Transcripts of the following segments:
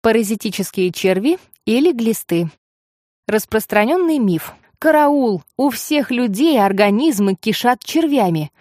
Паразитические черви или глисты. Распространенный миф. Караул! У всех людей организмы кишат червями.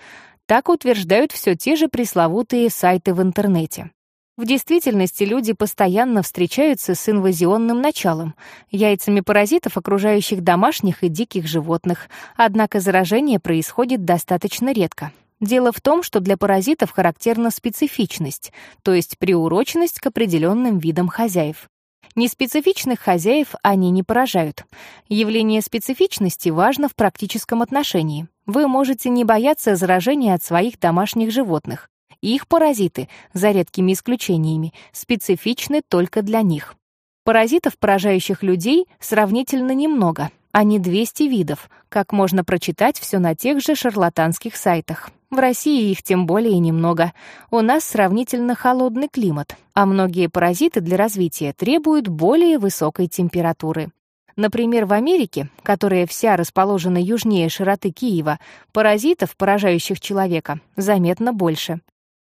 Так утверждают все те же пресловутые сайты в интернете. В действительности люди постоянно встречаются с инвазионным началом, яйцами паразитов, окружающих домашних и диких животных, однако заражение происходит достаточно редко. Дело в том, что для паразитов характерна специфичность, то есть приуроченность к определенным видам хозяев. Неспецифичных хозяев они не поражают. Явление специфичности важно в практическом отношении. Вы можете не бояться заражения от своих домашних животных, их паразиты, за редкими исключениями, специфичны только для них. Паразитов, поражающих людей, сравнительно немного, а не 200 видов, как можно прочитать все на тех же шарлатанских сайтах. В России их тем более немного. У нас сравнительно холодный климат, а многие паразиты для развития требуют более высокой температуры. Например, в Америке, которая вся расположена южнее широты Киева, паразитов, поражающих человека, заметно больше.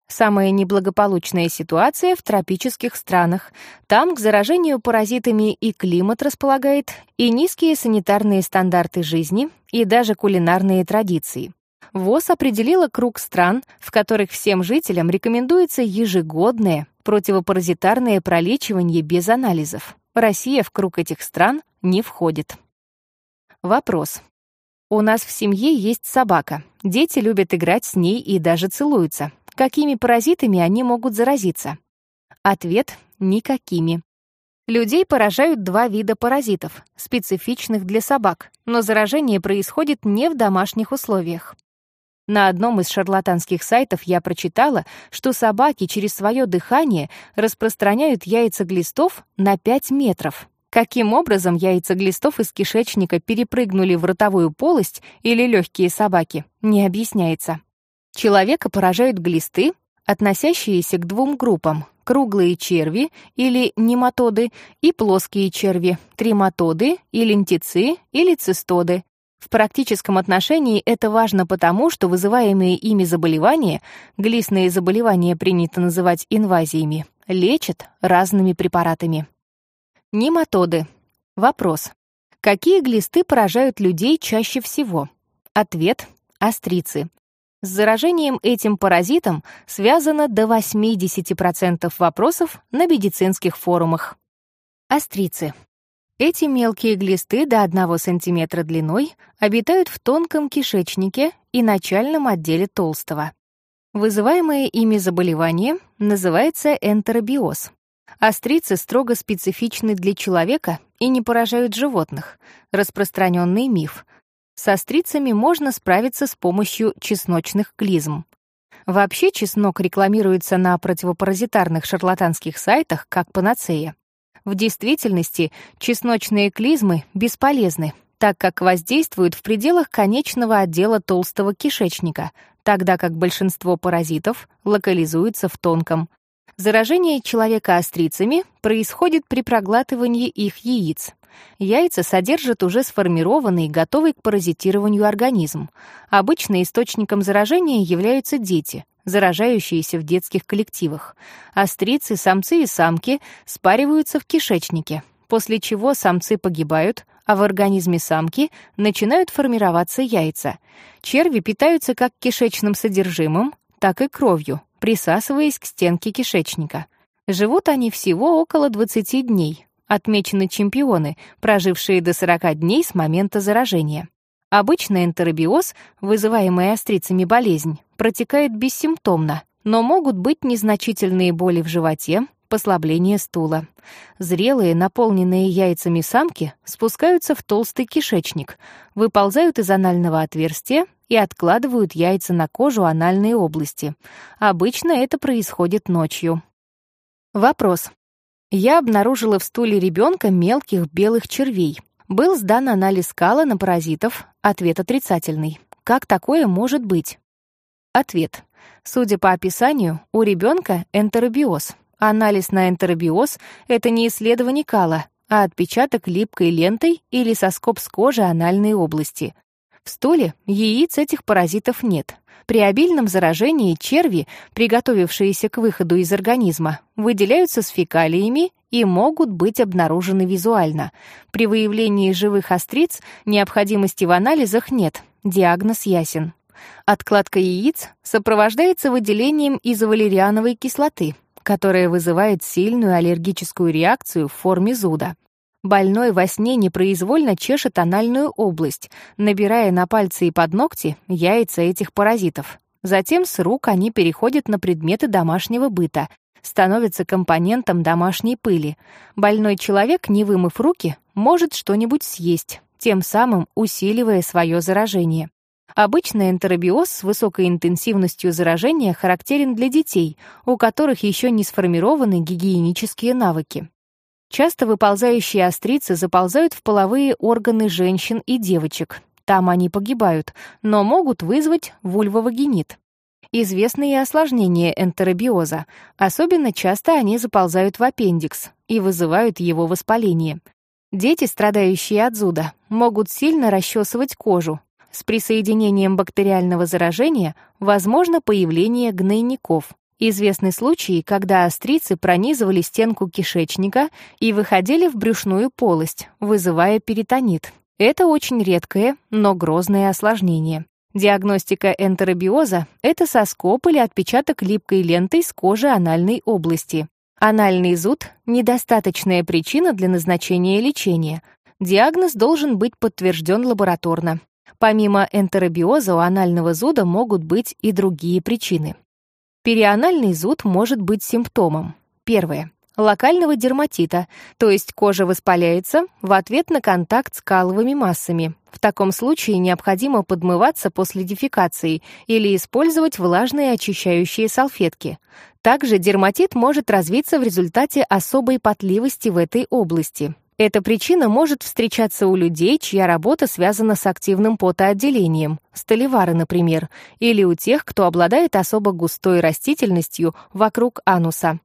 Самая неблагополучная ситуация в тропических странах. Там к заражению паразитами и климат располагает, и низкие санитарные стандарты жизни, и даже кулинарные традиции. ВОЗ определила круг стран, в которых всем жителям рекомендуется ежегодное противопаразитарное пролечивание без анализов. Россия в круг этих стран не входит. Вопрос. У нас в семье есть собака. Дети любят играть с ней и даже целуются. Какими паразитами они могут заразиться? Ответ — никакими. Людей поражают два вида паразитов, специфичных для собак, но заражение происходит не в домашних условиях. На одном из шарлатанских сайтов я прочитала, что собаки через свое дыхание распространяют яйца глистов на 5 метров. Каким образом яйца глистов из кишечника перепрыгнули в ротовую полость или легкие собаки, не объясняется. Человека поражают глисты, относящиеся к двум группам — круглые черви или нематоды и плоские черви, триматоды и лентицы или цистоды. В практическом отношении это важно потому, что вызываемые ими заболевания, глистные заболевания принято называть инвазиями, лечат разными препаратами. Нематоды. Вопрос. Какие глисты поражают людей чаще всего? Ответ — острицы. С заражением этим паразитом связано до 80% вопросов на медицинских форумах. Острицы. Эти мелкие глисты до 1 см длиной обитают в тонком кишечнике и начальном отделе толстого. Вызываемое ими заболевание называется энтеробиоз. Острицы строго специфичны для человека и не поражают животных. Распространенный миф — со стрицами можно справиться с помощью чесночных клизм. Вообще чеснок рекламируется на противопаразитарных шарлатанских сайтах как панацея. В действительности чесночные клизмы бесполезны, так как воздействуют в пределах конечного отдела толстого кишечника, тогда как большинство паразитов локализуются в тонком. Заражение человека острицами происходит при проглатывании их яиц. Яйца содержат уже сформированный, готовый к паразитированию организм. Обычно источником заражения являются дети, заражающиеся в детских коллективах. Острицы, самцы и самки спариваются в кишечнике, после чего самцы погибают, а в организме самки начинают формироваться яйца. Черви питаются как кишечным содержимым, так и кровью, присасываясь к стенке кишечника. Живут они всего около 20 дней, Отмечены чемпионы, прожившие до 40 дней с момента заражения. Обычно энтеробиоз, вызываемый острицами болезнь, протекает бессимптомно, но могут быть незначительные боли в животе, послабление стула. Зрелые, наполненные яйцами самки спускаются в толстый кишечник, выползают из анального отверстия и откладывают яйца на кожу анальной области. Обычно это происходит ночью. Вопрос. Я обнаружила в стуле ребенка мелких белых червей. Был сдан анализ кала на паразитов, ответ отрицательный. Как такое может быть? Ответ. Судя по описанию, у ребенка энтеробиоз. Анализ на энтеробиоз — это не исследование кала, а отпечаток липкой лентой или соскоб с кожи анальной области. В столе яиц этих паразитов нет. При обильном заражении черви, приготовившиеся к выходу из организма, выделяются с фекалиями и могут быть обнаружены визуально. При выявлении живых остриц необходимости в анализах нет, диагноз ясен. Откладка яиц сопровождается выделением изовалериановой кислоты, которая вызывает сильную аллергическую реакцию в форме зуда. Больной во сне непроизвольно чешет анальную область, набирая на пальцы и под ногти яйца этих паразитов. Затем с рук они переходят на предметы домашнего быта, становятся компонентом домашней пыли. Больной человек, не вымыв руки, может что-нибудь съесть, тем самым усиливая свое заражение. Обычно энтеробиоз с высокой интенсивностью заражения характерен для детей, у которых еще не сформированы гигиенические навыки. Часто выползающие острицы заползают в половые органы женщин и девочек. Там они погибают, но могут вызвать вульвовагинит. Известны и осложнения энтеробиоза. Особенно часто они заползают в аппендикс и вызывают его воспаление. Дети, страдающие от зуда, могут сильно расчесывать кожу. С присоединением бактериального заражения возможно появление гнойников. Известны случаи, когда острицы пронизывали стенку кишечника и выходили в брюшную полость, вызывая перитонит. Это очень редкое, но грозное осложнение. Диагностика энтеробиоза — это соскоб или отпечаток липкой лентой с кожи анальной области. Анальный зуд — недостаточная причина для назначения лечения. Диагноз должен быть подтвержден лабораторно. Помимо энтеробиоза у анального зуда могут быть и другие причины. Перианальный зуд может быть симптомом. Первое. Локального дерматита, то есть кожа воспаляется в ответ на контакт с каловыми массами. В таком случае необходимо подмываться после дефекации или использовать влажные очищающие салфетки. Также дерматит может развиться в результате особой потливости в этой области. Эта причина может встречаться у людей, чья работа связана с активным потоотделением, столевары, например, или у тех, кто обладает особо густой растительностью вокруг ануса.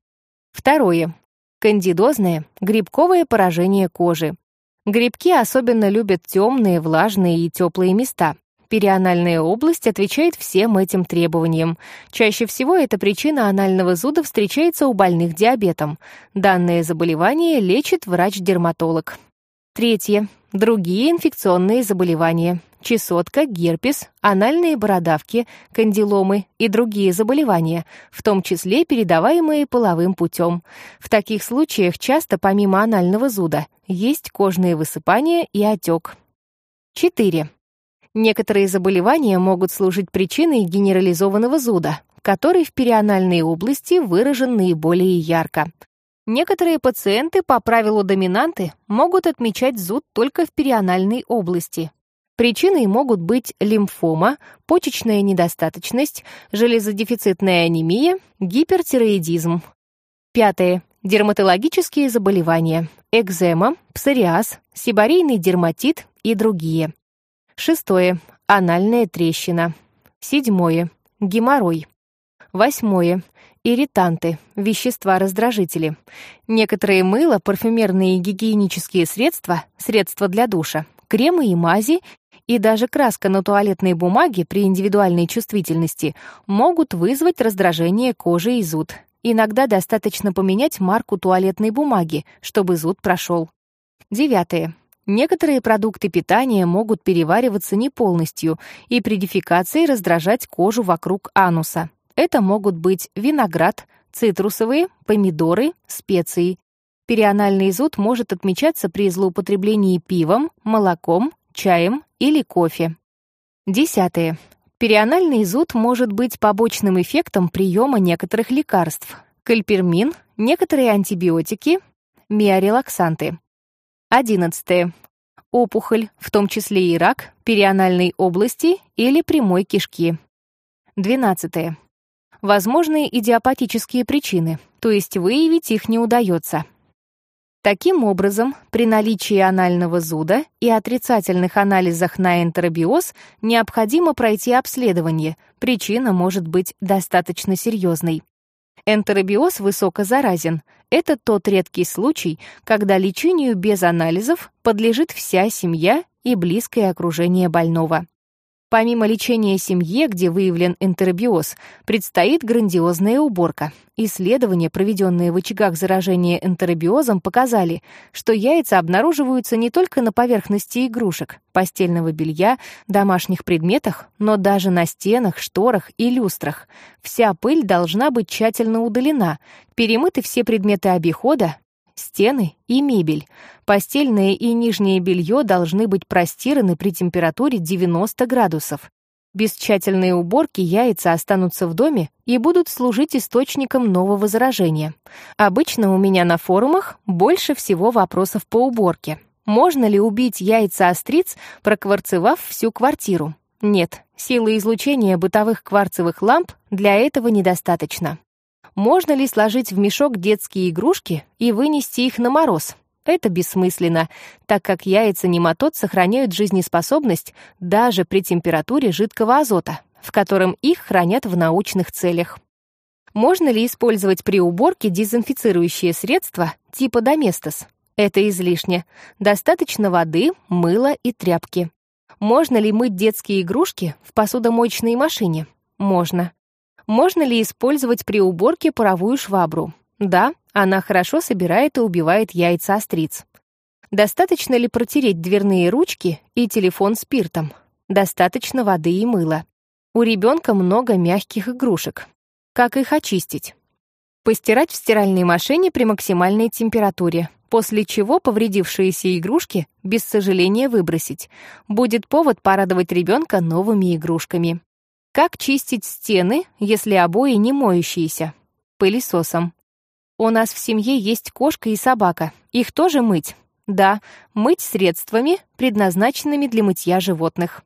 Второе. Кандидозное, грибковое поражение кожи. Грибки особенно любят темные, влажные и теплые места. Перианальная область отвечает всем этим требованиям. Чаще всего эта причина анального зуда встречается у больных диабетом. Данное заболевание лечит врач-дерматолог. Третье. Другие инфекционные заболевания. Чесотка, герпес, анальные бородавки, кандиломы и другие заболевания, в том числе передаваемые половым путем. В таких случаях часто помимо анального зуда есть кожные высыпания и отек. 4. Некоторые заболевания могут служить причиной генерализованного зуда, который в перианальной области выражен наиболее ярко. Некоторые пациенты по правилу доминанты могут отмечать зуд только в перианальной области. Причиной могут быть лимфома, почечная недостаточность, железодефицитная анемия, гипертироидизм. Пятое. Дерматологические заболевания, экзема, псориаз, сибарейный дерматит и другие. Шестое. Анальная трещина. Седьмое. Геморрой. Восьмое. Ирританты, вещества-раздражители. Некоторые мыло, парфюмерные и гигиенические средства, средства для душа, кремы и мази и даже краска на туалетной бумаге при индивидуальной чувствительности могут вызвать раздражение кожи и зуд. Иногда достаточно поменять марку туалетной бумаги, чтобы зуд прошел. Девятое. Некоторые продукты питания могут перевариваться не полностью и при дефекации раздражать кожу вокруг ануса. Это могут быть виноград, цитрусовые, помидоры, специи. Перианальный зуд может отмечаться при злоупотреблении пивом, молоком, чаем или кофе. Десятое. Перианальный зуд может быть побочным эффектом приема некоторых лекарств. Кальпермин, некоторые антибиотики, миорелаксанты. Одиннадцатое. Опухоль, в том числе и рак, перианальной области или прямой кишки. Двенадцатое. Возможные идиопатические причины, то есть выявить их не удается. Таким образом, при наличии анального зуда и отрицательных анализах на энтеробиоз необходимо пройти обследование, причина может быть достаточно серьезной. Энтеробиоз высокозаразен. Это тот редкий случай, когда лечению без анализов подлежит вся семья и близкое окружение больного. Помимо лечения семье, где выявлен энтеробиоз, предстоит грандиозная уборка. Исследования, проведенные в очагах заражения энтеробиозом, показали, что яйца обнаруживаются не только на поверхности игрушек, постельного белья, домашних предметах, но даже на стенах, шторах и люстрах. Вся пыль должна быть тщательно удалена, перемыты все предметы обихода, стены и мебель. Постельное и нижнее белье должны быть простираны при температуре 90 градусов. Без тщательной уборки яйца останутся в доме и будут служить источником нового заражения. Обычно у меня на форумах больше всего вопросов по уборке. Можно ли убить яйца остриц, прокварцевав всю квартиру? Нет, силы излучения бытовых кварцевых ламп для этого недостаточно. Можно ли сложить в мешок детские игрушки и вынести их на мороз? Это бессмысленно, так как яйца нематод сохраняют жизнеспособность даже при температуре жидкого азота, в котором их хранят в научных целях. Можно ли использовать при уборке дезинфицирующие средства типа Доместос? Это излишне. Достаточно воды, мыла и тряпки. Можно ли мыть детские игрушки в посудомоечной машине? Можно. Можно ли использовать при уборке паровую швабру? Да, она хорошо собирает и убивает яйца остриц. Достаточно ли протереть дверные ручки и телефон спиртом? Достаточно воды и мыла. У ребенка много мягких игрушек. Как их очистить? Постирать в стиральной машине при максимальной температуре, после чего повредившиеся игрушки без сожаления выбросить. Будет повод порадовать ребенка новыми игрушками. Как чистить стены, если обои не моющиеся? Пылесосом. У нас в семье есть кошка и собака. Их тоже мыть? Да, мыть средствами, предназначенными для мытья животных.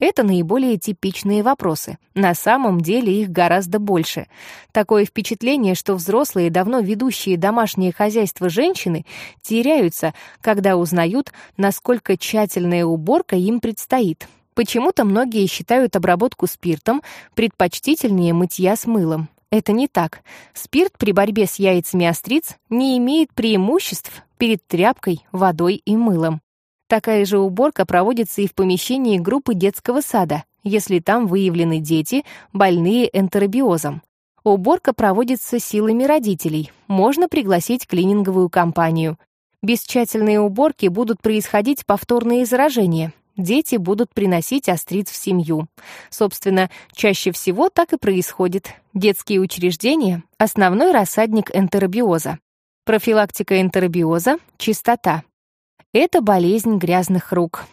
Это наиболее типичные вопросы. На самом деле их гораздо больше. Такое впечатление, что взрослые, давно ведущие домашнее хозяйство женщины теряются, когда узнают, насколько тщательная уборка им предстоит. Почему-то многие считают обработку спиртом предпочтительнее мытья с мылом. Это не так. Спирт при борьбе с яйцами остриц не имеет преимуществ перед тряпкой, водой и мылом. Такая же уборка проводится и в помещении группы детского сада, если там выявлены дети, больные энтеробиозом. Уборка проводится силами родителей. Можно пригласить клининговую компанию. Без тщательной уборки будут происходить повторные заражения, дети будут приносить остриц в семью. Собственно, чаще всего так и происходит. Детские учреждения — основной рассадник энтеробиоза. Профилактика энтеробиоза — чистота. Это болезнь грязных рук.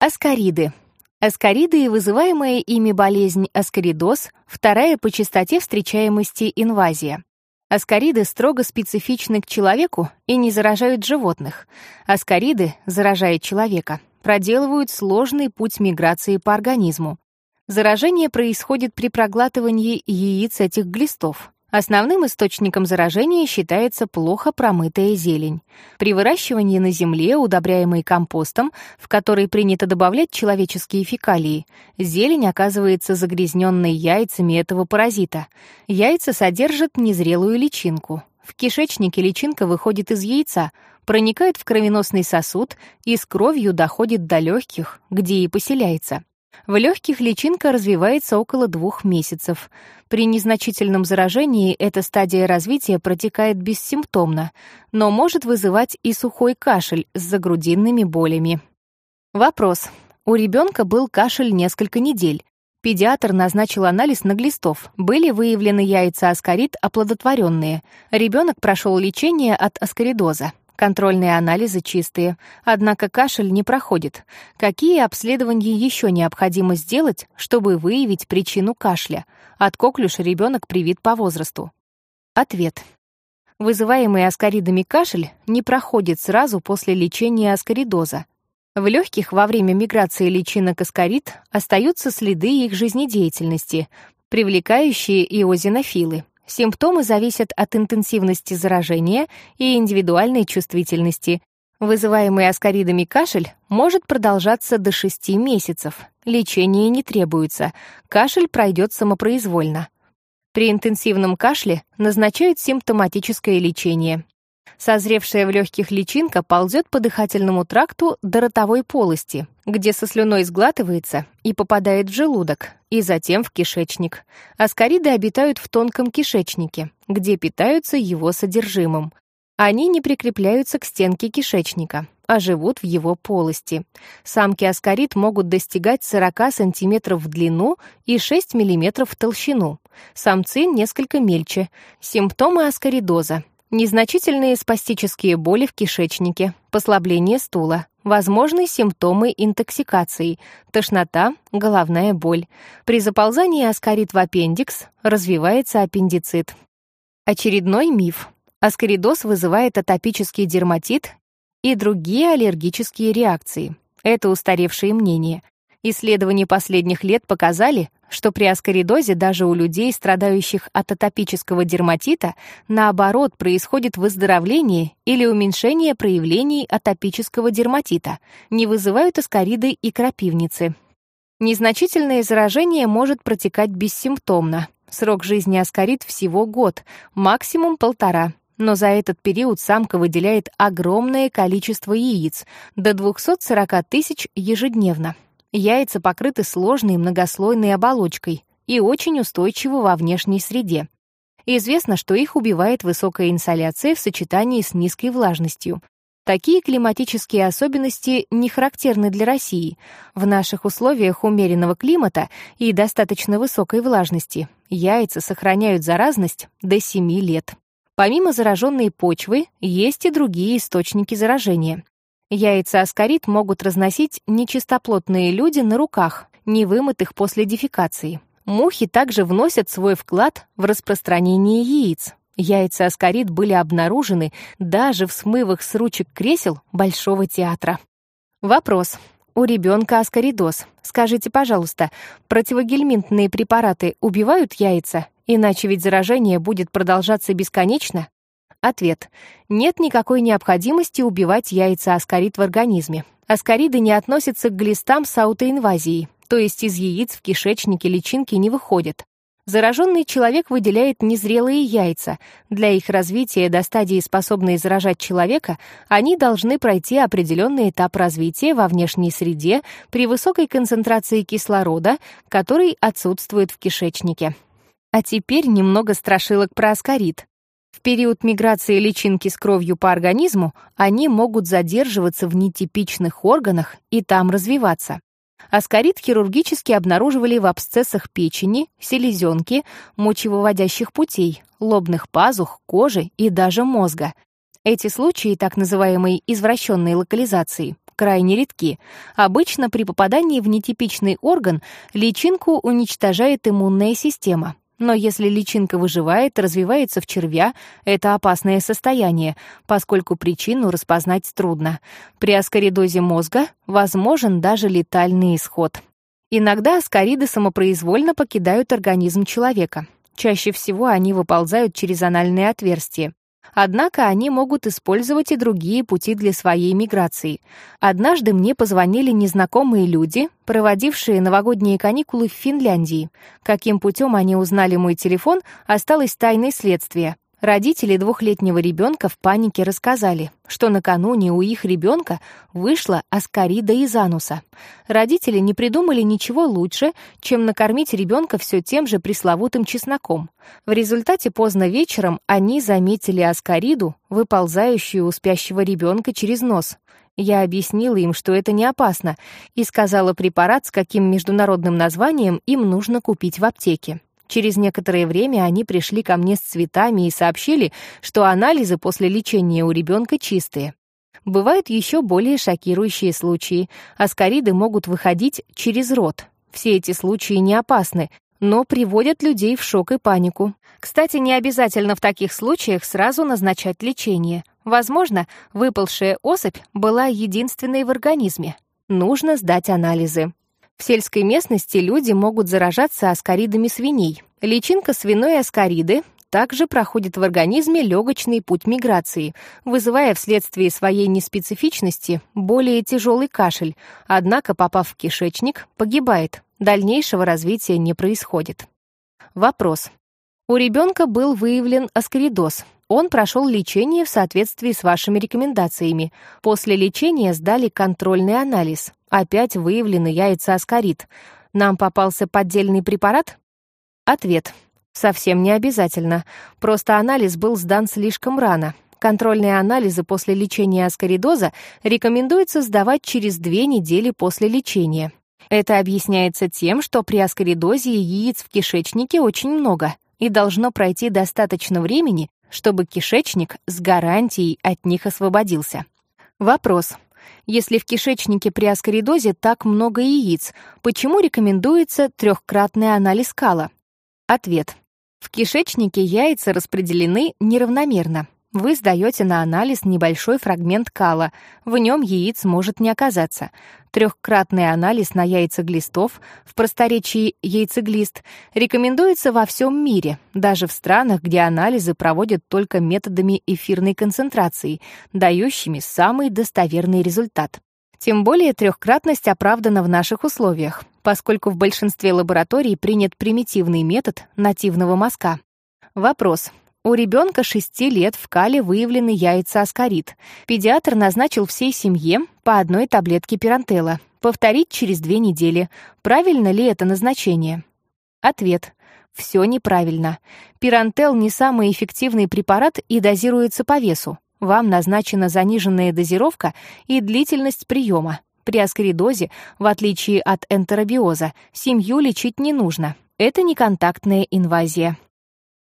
Аскариды. Аскариды и вызываемая ими болезнь аскаридоз — вторая по частоте встречаемости инвазия. Аскариды строго специфичны к человеку и не заражают животных. Аскариды, заражая человека, проделывают сложный путь миграции по организму. Заражение происходит при проглатывании яиц этих глистов. Основным источником заражения считается плохо промытая зелень. При выращивании на земле, удобряемой компостом, в который принято добавлять человеческие фекалии, зелень оказывается загрязненной яйцами этого паразита. Яйца содержат незрелую личинку. В кишечнике личинка выходит из яйца, проникает в кровеносный сосуд и с кровью доходит до легких, где и поселяется. В легких личинка развивается около двух месяцев. При незначительном заражении эта стадия развития протекает бессимптомно, но может вызывать и сухой кашель с загрудинными болями. Вопрос. У ребенка был кашель несколько недель. Педиатр назначил анализ на глистов. Были выявлены яйца аскарид оплодотворенные. Ребенок прошел лечение от аскаридоза. Контрольные анализы чистые, однако кашель не проходит. Какие обследования еще необходимо сделать, чтобы выявить причину кашля? От коклюша ребенок привит по возрасту. Ответ. Вызываемый аскаридами кашель не проходит сразу после лечения аскаридоза. В легких во время миграции личинок аскарид остаются следы их жизнедеятельности, привлекающие иозинофилы, Симптомы зависят от интенсивности заражения и индивидуальной чувствительности. Вызываемый аскаридами кашель может продолжаться до 6 месяцев. Лечение не требуется. Кашель пройдет самопроизвольно. При интенсивном кашле назначают симптоматическое лечение. Созревшая в легких личинка ползет по дыхательному тракту до ротовой полости, где со слюной сглатывается и попадает в желудок, и затем в кишечник. Аскариды обитают в тонком кишечнике, где питаются его содержимым. Они не прикрепляются к стенке кишечника, а живут в его полости. Самки аскарид могут достигать 40 см в длину и 6 мм в толщину. Самцы несколько мельче. Симптомы аскаридоза. Незначительные спастические боли в кишечнике, послабление стула, возможны симптомы интоксикации, тошнота, головная боль. При заползании аскарид в аппендикс развивается аппендицит. Очередной миф. Аскаридоз вызывает атопический дерматит и другие аллергические реакции. Это устаревшие мнения. Исследования последних лет показали, что при аскаридозе даже у людей, страдающих от атопического дерматита, наоборот, происходит выздоровление или уменьшение проявлений атопического дерматита, не вызывают аскариды и крапивницы. Незначительное заражение может протекать бессимптомно. Срок жизни аскарид всего год, максимум полтора, но за этот период самка выделяет огромное количество яиц, до 240 тысяч ежедневно. Яйца покрыты сложной многослойной оболочкой и очень устойчивы во внешней среде. Известно, что их убивает высокая инсоляция в сочетании с низкой влажностью. Такие климатические особенности не характерны для России. В наших условиях умеренного климата и достаточно высокой влажности яйца сохраняют заразность до 7 лет. Помимо зараженной почвы, есть и другие источники заражения. Яйца аскарид могут разносить нечистоплотные люди на руках, не вымытых после дефекации. Мухи также вносят свой вклад в распространение яиц. Яйца аскарид были обнаружены даже в смывах с ручек кресел Большого театра. Вопрос. У ребенка аскаридоз. Скажите, пожалуйста, противогельминтные препараты убивают яйца Иначе ведь заражение будет продолжаться бесконечно? Ответ. Нет никакой необходимости убивать яйца аскарид в организме. Аскариды не относятся к глистам с аутоинвазией, то есть из яиц в кишечнике личинки не выходят. Зараженный человек выделяет незрелые яйца. Для их развития до стадии, способной заражать человека, они должны пройти определенный этап развития во внешней среде при высокой концентрации кислорода, который отсутствует в кишечнике. А теперь немного страшилок про аскарид. В период миграции личинки с кровью по организму они могут задерживаться в нетипичных органах и там развиваться. Аскарид хирургически обнаруживали в абсцессах печени, селезенки, мочевыводящих путей, лобных пазух, кожи и даже мозга. Эти случаи так называемой извращенной локализации крайне редки. Обычно при попадании в нетипичный орган личинку уничтожает иммунная система, но если личинка выживает, развивается в червя, это опасное состояние, поскольку причину распознать трудно. При аскаридозе мозга возможен даже летальный исход. Иногда аскариды самопроизвольно покидают организм человека. Чаще всего они выползают через анальные отверстия. Однако они могут использовать и другие пути для своей миграции. Однажды мне позвонили незнакомые люди, проводившие новогодние каникулы в Финляндии. Каким путем они узнали мой телефон, осталось тайной следствия. Родители двухлетнего ребенка в панике рассказали, что накануне у их ребенка вышла аскарида из ануса. Родители не придумали ничего лучше, чем накормить ребенка все тем же пресловутым чесноком. В результате поздно вечером они заметили аскариду, выползающую у спящего ребенка через нос. Я объяснила им, что это не опасно, и сказала препарат, с каким международным названием им нужно купить в аптеке. Через некоторое время они пришли ко мне с цветами и сообщили, что анализы после лечения у ребенка чистые. Бывают еще более шокирующие случаи. Аскариды могут выходить через рот. Все эти случаи не опасны, но приводят людей в шок и панику. Кстати, не обязательно в таких случаях сразу назначать лечение. Возможно, выпалшая особь была единственной в организме. Нужно сдать анализы. В сельской местности люди могут заражаться аскаридами свиней. Личинка свиной аскариды также проходит в организме легочный путь миграции, вызывая вследствие своей неспецифичности более тяжелый кашель, однако, попав в кишечник, погибает. Дальнейшего развития не происходит. Вопрос. У ребенка был выявлен аскаридоз. Он прошел лечение в соответствии с вашими рекомендациями. После лечения сдали контрольный анализ. Опять выявлены яйца аскарит. Нам попался поддельный препарат? Ответ. Совсем не обязательно. Просто анализ был сдан слишком рано. Контрольные анализы после лечения аскаридоза рекомендуется сдавать через две недели после лечения. Это объясняется тем, что при аскаридозе яиц в кишечнике очень много, и должно пройти достаточно времени, чтобы кишечник с гарантией от них освободился. Вопрос. Если в кишечнике при аскаридозе так много яиц, почему рекомендуется трехкратный анализ кала? Ответ. В кишечнике яйца распределены неравномерно. Вы сдаете на анализ небольшой фрагмент кала, в нем яиц может не оказаться. Трехкратный анализ на яйца глистов, в просторечии яйцеглист, рекомендуется во всем мире, даже в странах, где анализы проводят только методами эфирной концентрации, дающими самый достоверный результат. Тем более трехкратность оправдана в наших условиях, поскольку в большинстве лабораторий принят примитивный метод нативного мазка. Вопрос. У ребенка 6 лет в кале выявлены яйца аскарит. Педиатр назначил всей семье по одной таблетке пирантелла. Повторить через две недели. Правильно ли это назначение? Ответ. Все неправильно. Пирантел не самый эффективный препарат и дозируется по весу. Вам назначена заниженная дозировка и длительность приема. При аскаридозе, в отличие от энтеробиоза, семью лечить не нужно. Это не контактная инвазия.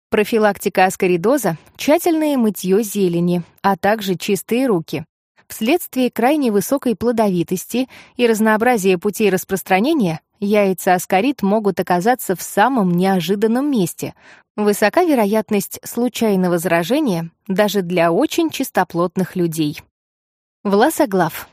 Профилактика аскаридоза — тщательное мытье зелени, а также чистые руки. Вследствие крайне высокой плодовитости и разнообразия путей распространения яйца аскарид могут оказаться в самом неожиданном месте. Высока вероятность случайного заражения даже для очень чистоплотных людей. Волосоглав.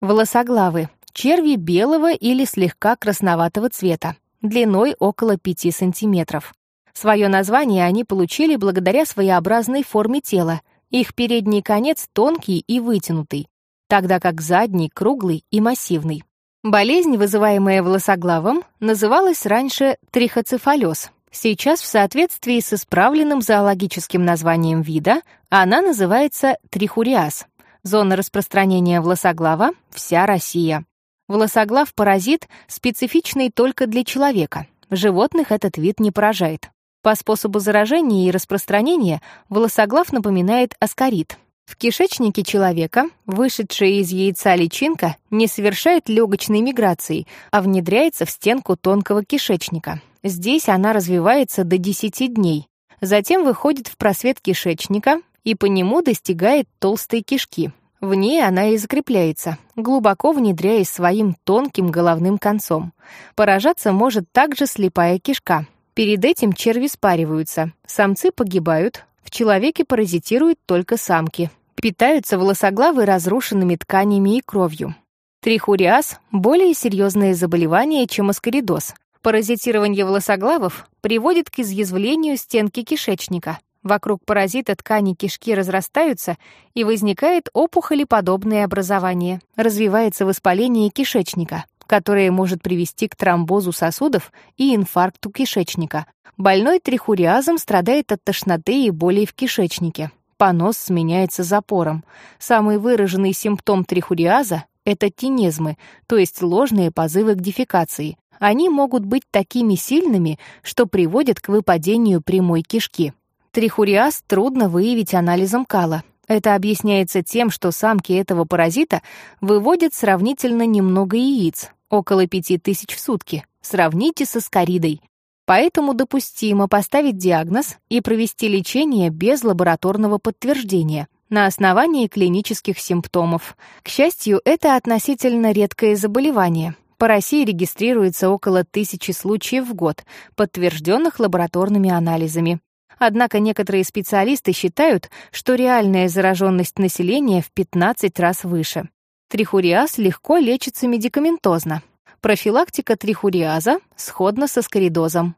Волосоглавы — черви белого или слегка красноватого цвета, длиной около 5 сантиметров. Свое название они получили благодаря своеобразной форме тела. Их передний конец тонкий и вытянутый, тогда как задний круглый и массивный. Болезнь, вызываемая волосоглавом, называлась раньше трихоцефалез. Сейчас, в соответствии с исправленным зоологическим названием вида, она называется трихуриаз. Зона распространения волосоглава — вся Россия. Волосоглав-паразит специфичный только для человека. Животных этот вид не поражает. По способу заражения и распространения волосоглав напоминает аскарид. В кишечнике человека вышедшая из яйца личинка не совершает легочной миграции, а внедряется в стенку тонкого кишечника. Здесь она развивается до 10 дней. Затем выходит в просвет кишечника и по нему достигает толстой кишки. В ней она и закрепляется, глубоко внедряясь своим тонким головным концом. Поражаться может также слепая кишка, Перед этим черви спариваются, самцы погибают, в человеке паразитируют только самки. Питаются волосоглавы разрушенными тканями и кровью. Трихуриаз — более серьезное заболевание, чем аскаридоз. Паразитирование волосоглавов приводит к изъязвлению стенки кишечника. Вокруг паразита ткани кишки разрастаются, и возникает опухолеподобное образование. Развивается воспаление кишечника которое может привести к тромбозу сосудов и инфаркту кишечника. Больной трихуриазом страдает от тошноты и болей в кишечнике. Понос сменяется запором. Самый выраженный симптом трихуриаза — это тинезмы, то есть ложные позывы к дефекации. Они могут быть такими сильными, что приводят к выпадению прямой кишки. Трихуриаз трудно выявить анализом кала. Это объясняется тем, что самки этого паразита выводят сравнительно немного яиц, около 5000 в сутки. Сравните со скоридой. Поэтому допустимо поставить диагноз и провести лечение без лабораторного подтверждения на основании клинических симптомов. К счастью, это относительно редкое заболевание. По России регистрируется около тысячи случаев в год, подтвержденных лабораторными анализами. Однако некоторые специалисты считают, что реальная зараженность населения в 15 раз выше. Трихуриаз легко лечится медикаментозно. Профилактика трихуриаза сходна со скоридозом.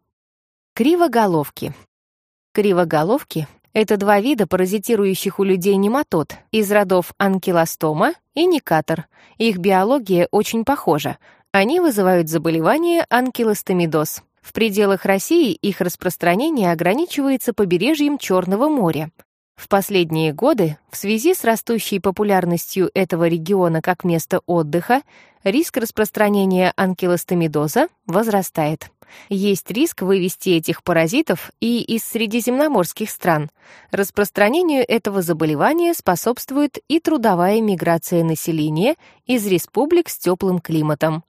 Кривоголовки. Кривоголовки — это два вида паразитирующих у людей нематод из родов анкилостома и никатор. Их биология очень похожа. Они вызывают заболевание анкилостомидоз. В пределах России их распространение ограничивается побережьем Черного моря. В последние годы, в связи с растущей популярностью этого региона как места отдыха, риск распространения анкилостомидоза возрастает. Есть риск вывести этих паразитов и из средиземноморских стран. Распространению этого заболевания способствует и трудовая миграция населения из республик с теплым климатом.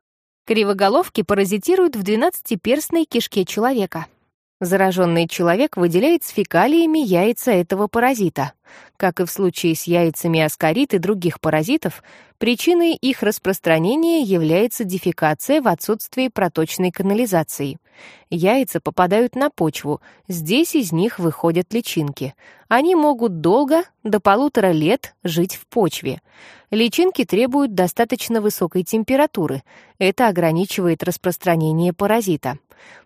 Кривоголовки паразитируют в двенадцатиперстной кишке человека. Зараженный человек выделяет с фекалиями яйца этого паразита. Как и в случае с яйцами аскарит и других паразитов, причиной их распространения является дефекация в отсутствии проточной канализации. Яйца попадают на почву, здесь из них выходят личинки. Они могут долго, до полутора лет, жить в почве. Личинки требуют достаточно высокой температуры. Это ограничивает распространение паразита.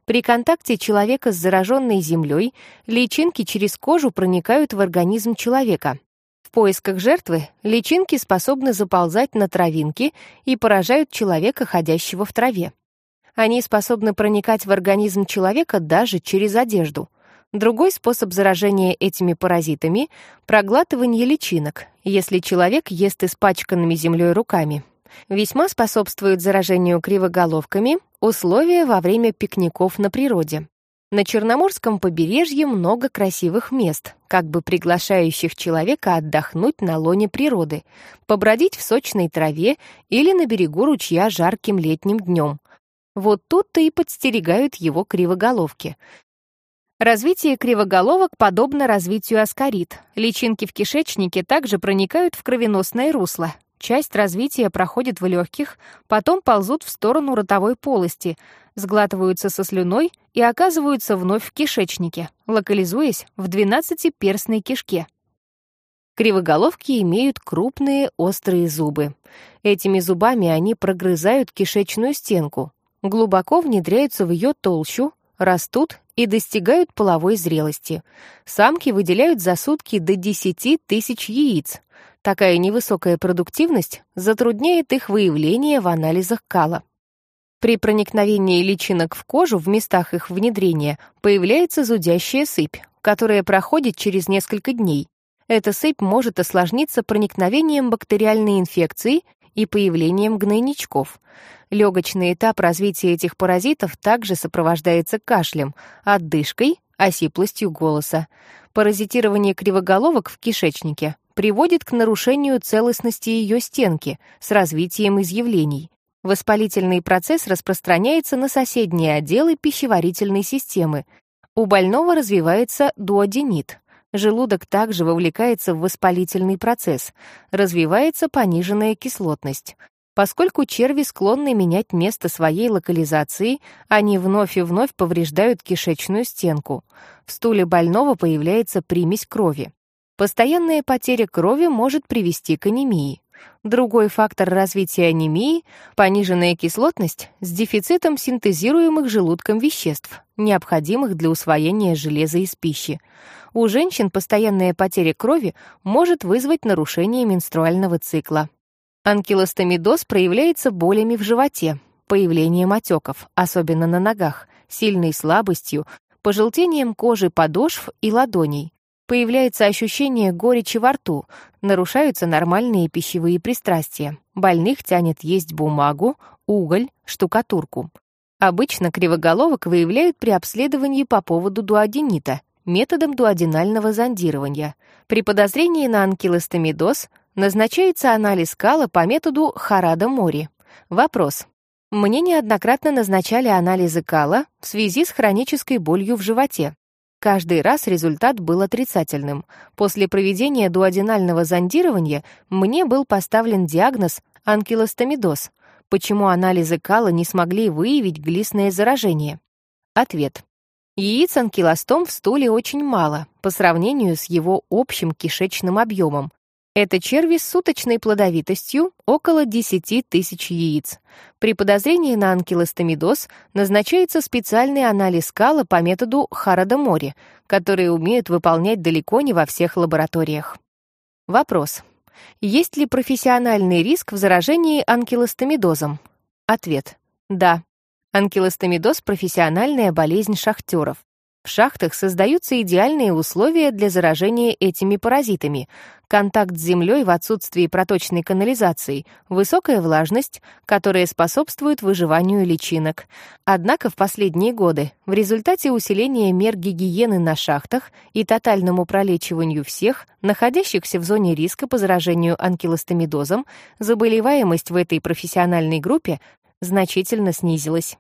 При контакте человека с зараженной землей личинки через кожу проникают в организм человека. В поисках жертвы личинки способны заползать на травинки и поражают человека, ходящего в траве. Они способны проникать в организм человека даже через одежду. Другой способ заражения этими паразитами — проглатывание личинок, если человек ест испачканными землей руками. Весьма способствует заражению кривоголовками условия во время пикников на природе. На Черноморском побережье много красивых мест, как бы приглашающих человека отдохнуть на лоне природы, побродить в сочной траве или на берегу ручья жарким летним днем. Вот тут-то и подстерегают его кривоголовки. Развитие кривоголовок подобно развитию аскарит. Личинки в кишечнике также проникают в кровеносное русло, Часть развития проходит в легких, потом ползут в сторону ротовой полости, сглатываются со слюной и оказываются вновь в кишечнике, локализуясь в двенадцатиперстной кишке. Кривоголовки имеют крупные острые зубы. Этими зубами они прогрызают кишечную стенку, глубоко внедряются в ее толщу, растут и достигают половой зрелости. Самки выделяют за сутки до 10 тысяч яиц, Такая невысокая продуктивность затрудняет их выявление в анализах кала. При проникновении личинок в кожу в местах их внедрения появляется зудящая сыпь, которая проходит через несколько дней. Эта сыпь может осложниться проникновением бактериальной инфекции и появлением гнойничков. Легочный этап развития этих паразитов также сопровождается кашлем, отдышкой, осиплостью голоса. Паразитирование кривоголовок в кишечнике приводит к нарушению целостности ее стенки с развитием изъявлений. Воспалительный процесс распространяется на соседние отделы пищеварительной системы. У больного развивается дуоденит. Желудок также вовлекается в воспалительный процесс. Развивается пониженная кислотность. Поскольку черви склонны менять место своей локализации, они вновь и вновь повреждают кишечную стенку. В стуле больного появляется примесь крови. Постоянная потеря крови может привести к анемии. Другой фактор развития анемии — пониженная кислотность с дефицитом синтезируемых желудком веществ, необходимых для усвоения железа из пищи. У женщин постоянная потеря крови может вызвать нарушение менструального цикла. Анкилостомидоз проявляется болями в животе, появлением отеков, особенно на ногах, сильной слабостью, пожелтением кожи подошв и ладоней, Появляется ощущение горечи во рту, нарушаются нормальные пищевые пристрастия. Больных тянет есть бумагу, уголь, штукатурку. Обычно кривоголовок выявляют при обследовании по поводу дуоденита, методом дуоденального зондирования. При подозрении на анкилостомидоз назначается анализ кала по методу Харада-Мори. Вопрос. Мне неоднократно назначали анализы кала в связи с хронической болью в животе. Каждый раз результат был отрицательным. После проведения дуоденального зондирования мне был поставлен диагноз анкилостомидоз. Почему анализы кала не смогли выявить глистное заражение? Ответ. Яиц анкилостом в стуле очень мало по сравнению с его общим кишечным объемом, это черви с суточной плодовитостью около 10 тысяч яиц. При подозрении на анкилостомидоз назначается специальный анализ кала по методу Харада-Мори, который умеют выполнять далеко не во всех лабораториях. Вопрос. Есть ли профессиональный риск в заражении анкилостомидозом? Ответ. Да. Анкилостомидоз — профессиональная болезнь шахтеров. В шахтах создаются идеальные условия для заражения этими паразитами. Контакт с землей в отсутствии проточной канализации, высокая влажность, которая способствует выживанию личинок. Однако в последние годы, в результате усиления мер гигиены на шахтах и тотальному пролечиванию всех, находящихся в зоне риска по заражению анкилостомидозом, заболеваемость в этой профессиональной группе значительно снизилась.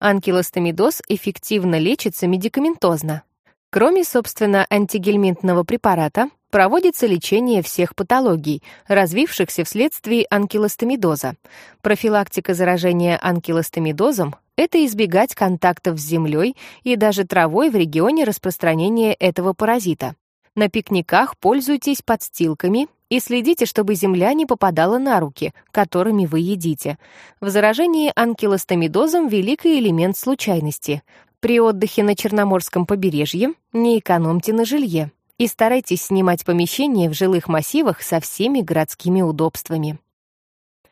Анкилостомидоз эффективно лечится медикаментозно. Кроме, собственно, антигельминтного препарата, проводится лечение всех патологий, развившихся вследствие анкилостомидоза. Профилактика заражения анкилостомидозом – это избегать контактов с землей и даже травой в регионе распространения этого паразита. На пикниках пользуйтесь подстилками и следите, чтобы земля не попадала на руки, которыми вы едите. В заражении анкилостомидозом великий элемент случайности. При отдыхе на Черноморском побережье не экономьте на жилье и старайтесь снимать помещения в жилых массивах со всеми городскими удобствами.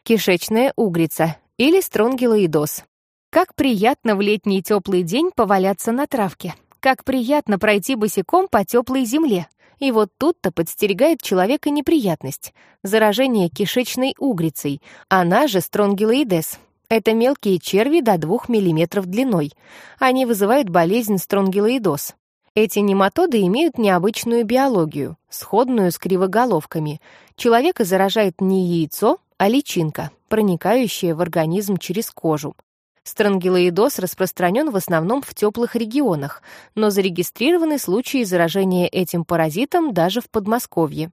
Кишечная угрица или стронгилоидоз. Как приятно в летний теплый день поваляться на травке. Как приятно пройти босиком по теплой земле. И вот тут-то подстерегает человека неприятность — заражение кишечной угрицей, она же стронгилоидез. Это мелкие черви до 2 мм длиной. Они вызывают болезнь стронгилоидоз. Эти нематоды имеют необычную биологию, сходную с кривоголовками. Человека заражает не яйцо, а личинка, проникающая в организм через кожу. Странгилоидоз распространен в основном в теплых регионах, но зарегистрированы случаи заражения этим паразитом даже в Подмосковье.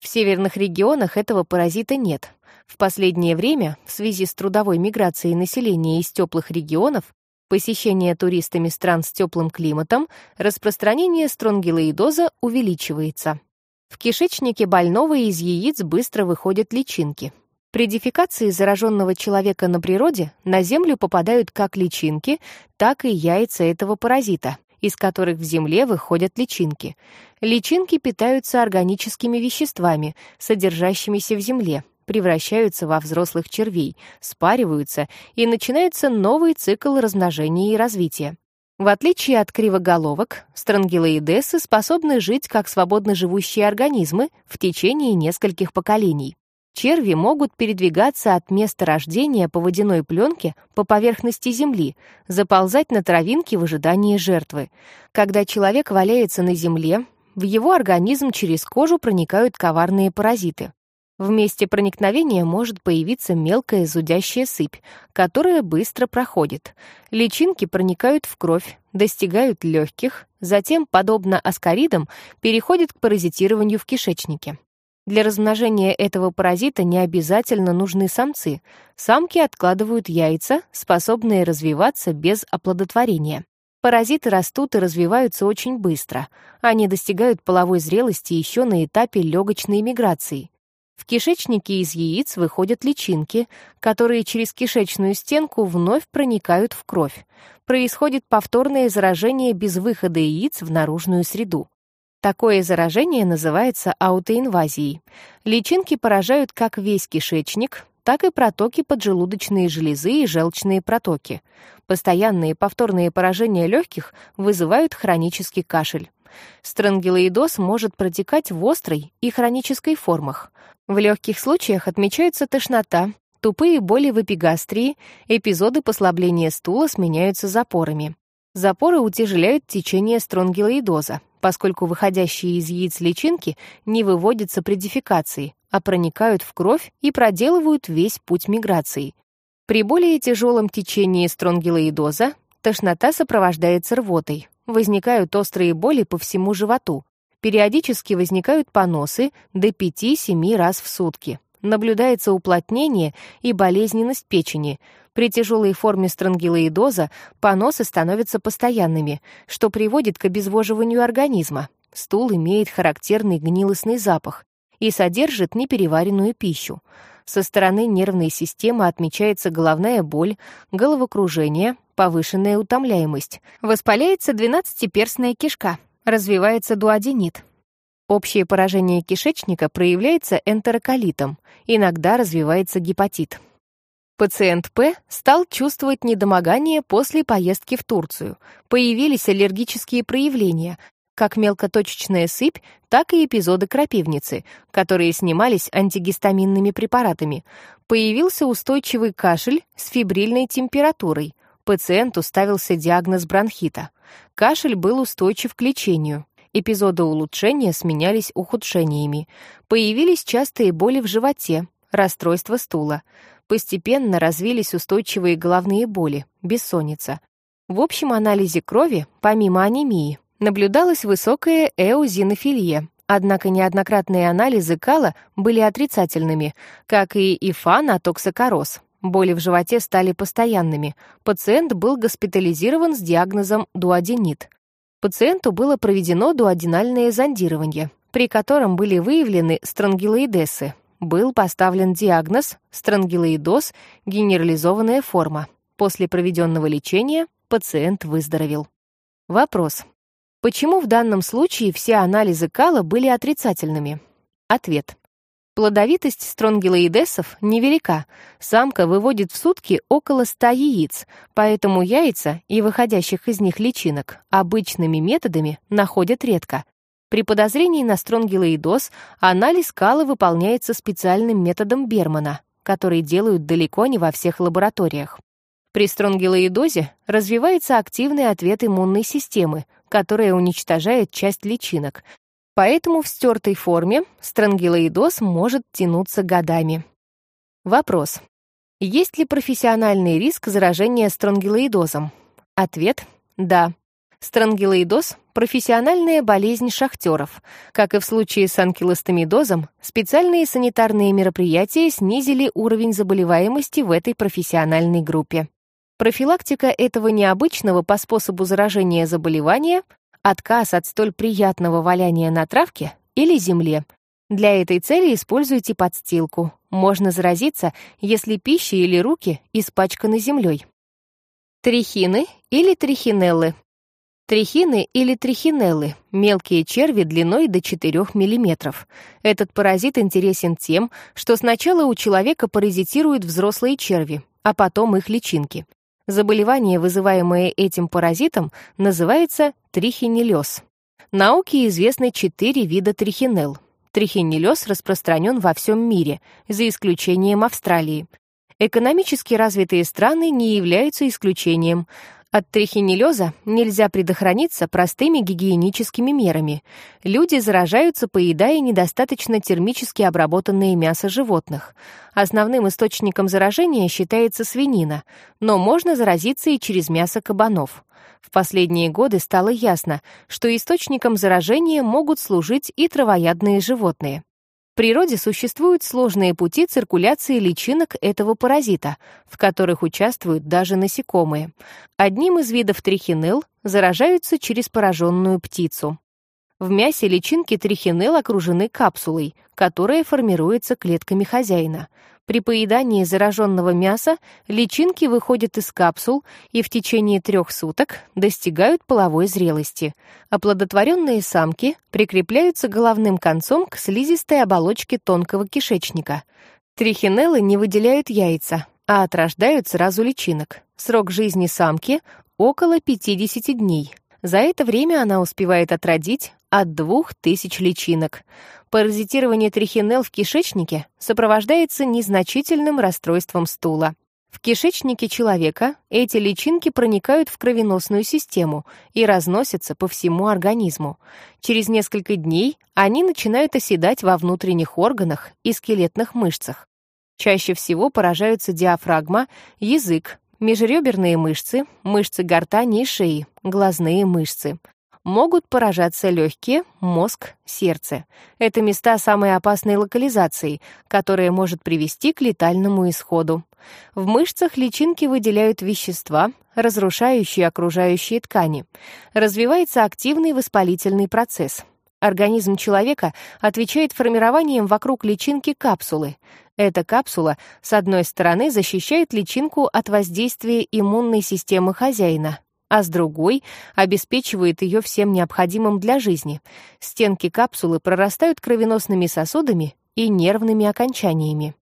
В северных регионах этого паразита нет. В последнее время, в связи с трудовой миграцией населения из теплых регионов, посещение туристами стран с теплым климатом, распространение стронгилоидоза увеличивается. В кишечнике больного из яиц быстро выходят личинки, при дефекации зараженного человека на природе на Землю попадают как личинки, так и яйца этого паразита, из которых в земле выходят личинки. Личинки питаются органическими веществами, содержащимися в земле, превращаются во взрослых червей, спариваются, и начинается новый цикл размножения и развития. В отличие от кривоголовок, странгилоидесы способны жить как свободно живущие организмы в течение нескольких поколений. Черви могут передвигаться от места рождения по водяной пленке по поверхности земли, заползать на травинки в ожидании жертвы. Когда человек валяется на земле, в его организм через кожу проникают коварные паразиты. В месте проникновения может появиться мелкая зудящая сыпь, которая быстро проходит. Личинки проникают в кровь, достигают легких, затем, подобно аскаридам, переходят к паразитированию в кишечнике. Для размножения этого паразита не обязательно нужны самцы. Самки откладывают яйца, способные развиваться без оплодотворения. Паразиты растут и развиваются очень быстро. Они достигают половой зрелости еще на этапе легочной миграции. В кишечнике из яиц выходят личинки, которые через кишечную стенку вновь проникают в кровь. Происходит повторное заражение без выхода яиц в наружную среду. Такое заражение называется аутоинвазией. Личинки поражают как весь кишечник, так и протоки поджелудочные железы и желчные протоки. Постоянные повторные поражения легких вызывают хронический кашель. Странгилоидоз может протекать в острой и хронической формах. В легких случаях отмечаются тошнота, тупые боли в эпигастрии, эпизоды послабления стула сменяются запорами. Запоры утяжеляют течение стронгилоидоза, поскольку выходящие из яиц личинки не выводятся при дефекации, а проникают в кровь и проделывают весь путь миграции. При более тяжелом течении стронгилоидоза тошнота сопровождается рвотой, возникают острые боли по всему животу, периодически возникают поносы до 5-7 раз в сутки. Наблюдается уплотнение и болезненность печени – при тяжелой форме странгилоидоза поносы становятся постоянными, что приводит к обезвоживанию организма. Стул имеет характерный гнилостный запах и содержит непереваренную пищу. Со стороны нервной системы отмечается головная боль, головокружение, повышенная утомляемость. Воспаляется двенадцатиперстная кишка, развивается дуоденит. Общее поражение кишечника проявляется энтероколитом, иногда развивается гепатит. Пациент П стал чувствовать недомогание после поездки в Турцию. Появились аллергические проявления, как мелкоточечная сыпь, так и эпизоды крапивницы, которые снимались антигистаминными препаратами. Появился устойчивый кашель с фибрильной температурой. Пациенту ставился диагноз бронхита. Кашель был устойчив к лечению. Эпизоды улучшения сменялись ухудшениями. Появились частые боли в животе, расстройство стула. Постепенно развились устойчивые головные боли, бессонница. В общем анализе крови, помимо анемии, наблюдалась высокая эозинофилия, однако неоднократные анализы кала были отрицательными, как и ИФА на токсокороз. Боли в животе стали постоянными. Пациент был госпитализирован с диагнозом дуоденит пациенту было проведено дуоденальное зондирование, при котором были выявлены странгилоидесы. Был поставлен диагноз странгилоидоз, генерализованная форма. После проведенного лечения пациент выздоровел. Вопрос. Почему в данном случае все анализы кала были отрицательными? Ответ. Плодовитость стронгилоидесов невелика. Самка выводит в сутки около 100 яиц, поэтому яйца и выходящих из них личинок обычными методами находят редко. При подозрении на стронгилоидоз анализ кала выполняется специальным методом Бермана, который делают далеко не во всех лабораториях. При стронгилоидозе развивается активный ответ иммунной системы, которая уничтожает часть личинок, Поэтому в стертой форме странгилоидоз может тянуться годами. Вопрос. Есть ли профессиональный риск заражения странгилоидозом? Ответ – да. Странгилоидоз – профессиональная болезнь шахтеров. Как и в случае с анкилостомидозом, специальные санитарные мероприятия снизили уровень заболеваемости в этой профессиональной группе. Профилактика этого необычного по способу заражения заболевания отказ от столь приятного валяния на травке или земле. Для этой цели используйте подстилку. Можно заразиться, если пища или руки испачканы землей. Трихины или трихинеллы. Трихины или трихинеллы — мелкие черви длиной до 4 мм. Этот паразит интересен тем, что сначала у человека паразитируют взрослые черви, а потом их личинки. Заболевание, вызываемое этим паразитом, называется трихинеллез. Науке известны четыре вида трихинелл. Трихинеллез распространен во всем мире, за исключением Австралии. Экономически развитые страны не являются исключением. От трихинеллеза нельзя предохраниться простыми гигиеническими мерами. Люди заражаются, поедая недостаточно термически обработанное мясо животных. Основным источником заражения считается свинина, но можно заразиться и через мясо кабанов. В последние годы стало ясно, что источником заражения могут служить и травоядные животные. В природе существуют сложные пути циркуляции личинок этого паразита, в которых участвуют даже насекомые. Одним из видов трихинелл заражаются через пораженную птицу. В мясе личинки трихинелл окружены капсулой, которая формируется клетками хозяина. При поедании зараженного мяса личинки выходят из капсул и в течение трех суток достигают половой зрелости. Оплодотворенные самки прикрепляются головным концом к слизистой оболочке тонкого кишечника. Трихинеллы не выделяют яйца, а отрождают сразу личинок. Срок жизни самки — около 50 дней. За это время она успевает отродить от 2000 личинок. Паразитирование трихинелл в кишечнике сопровождается незначительным расстройством стула. В кишечнике человека эти личинки проникают в кровеносную систему и разносятся по всему организму. Через несколько дней они начинают оседать во внутренних органах и скелетных мышцах. Чаще всего поражаются диафрагма, язык, межреберные мышцы, мышцы гортани и шеи, глазные мышцы могут поражаться легкие, мозг, сердце. Это места самой опасной локализации, которая может привести к летальному исходу. В мышцах личинки выделяют вещества, разрушающие окружающие ткани. Развивается активный воспалительный процесс. Организм человека отвечает формированием вокруг личинки капсулы. Эта капсула, с одной стороны, защищает личинку от воздействия иммунной системы хозяина, а с другой обеспечивает ее всем необходимым для жизни. Стенки капсулы прорастают кровеносными сосудами и нервными окончаниями.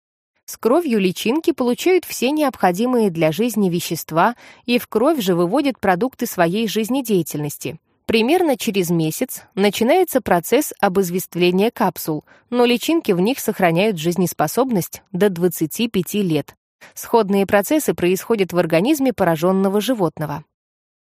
С кровью личинки получают все необходимые для жизни вещества и в кровь же выводят продукты своей жизнедеятельности. Примерно через месяц начинается процесс обызвествления капсул, но личинки в них сохраняют жизнеспособность до 25 лет. Сходные процессы происходят в организме пораженного животного.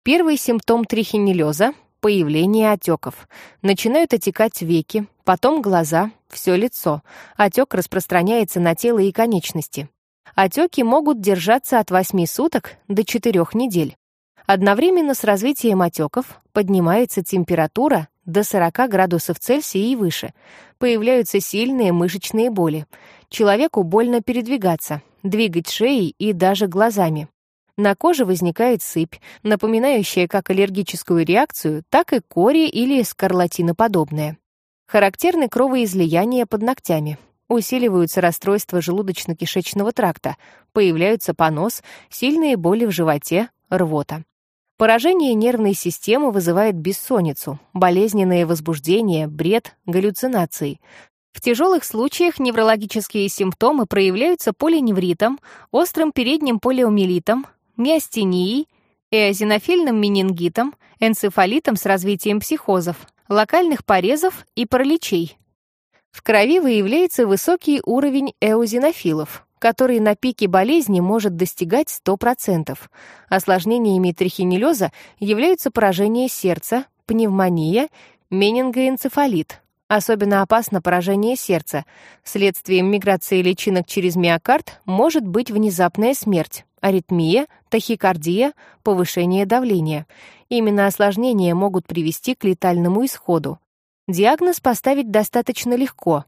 Первый симптом трихинеллеза — появление отеков. Начинают отекать веки, потом глаза, все лицо. Отек распространяется на тело и конечности. Отеки могут держаться от 8 суток до 4 недель. Одновременно с развитием отеков поднимается температура до 40 градусов Цельсия и выше. Появляются сильные мышечные боли. Человеку больно передвигаться, двигать шеей и даже глазами. На коже возникает сыпь, напоминающая как аллергическую реакцию, так и кори или скарлатиноподобное. Характерны кровоизлияния под ногтями. Усиливаются расстройства желудочно-кишечного тракта, появляются понос, сильные боли в животе, рвота. Поражение нервной системы вызывает бессонницу, болезненное возбуждение, бред, галлюцинации. В тяжелых случаях неврологические симптомы проявляются полиневритом, острым передним полиомиелитом, миостенией, эозинофильным менингитом, энцефалитом с развитием психозов, локальных порезов и параличей. В крови выявляется высокий уровень эозинофилов, который на пике болезни может достигать 100%. Осложнениями трихинеллеза являются поражение сердца, пневмония, менингоэнцефалит. Особенно опасно поражение сердца. Следствием миграции личинок через миокард может быть внезапная смерть аритмия, тахикардия, повышение давления. Именно осложнения могут привести к летальному исходу. Диагноз поставить достаточно легко.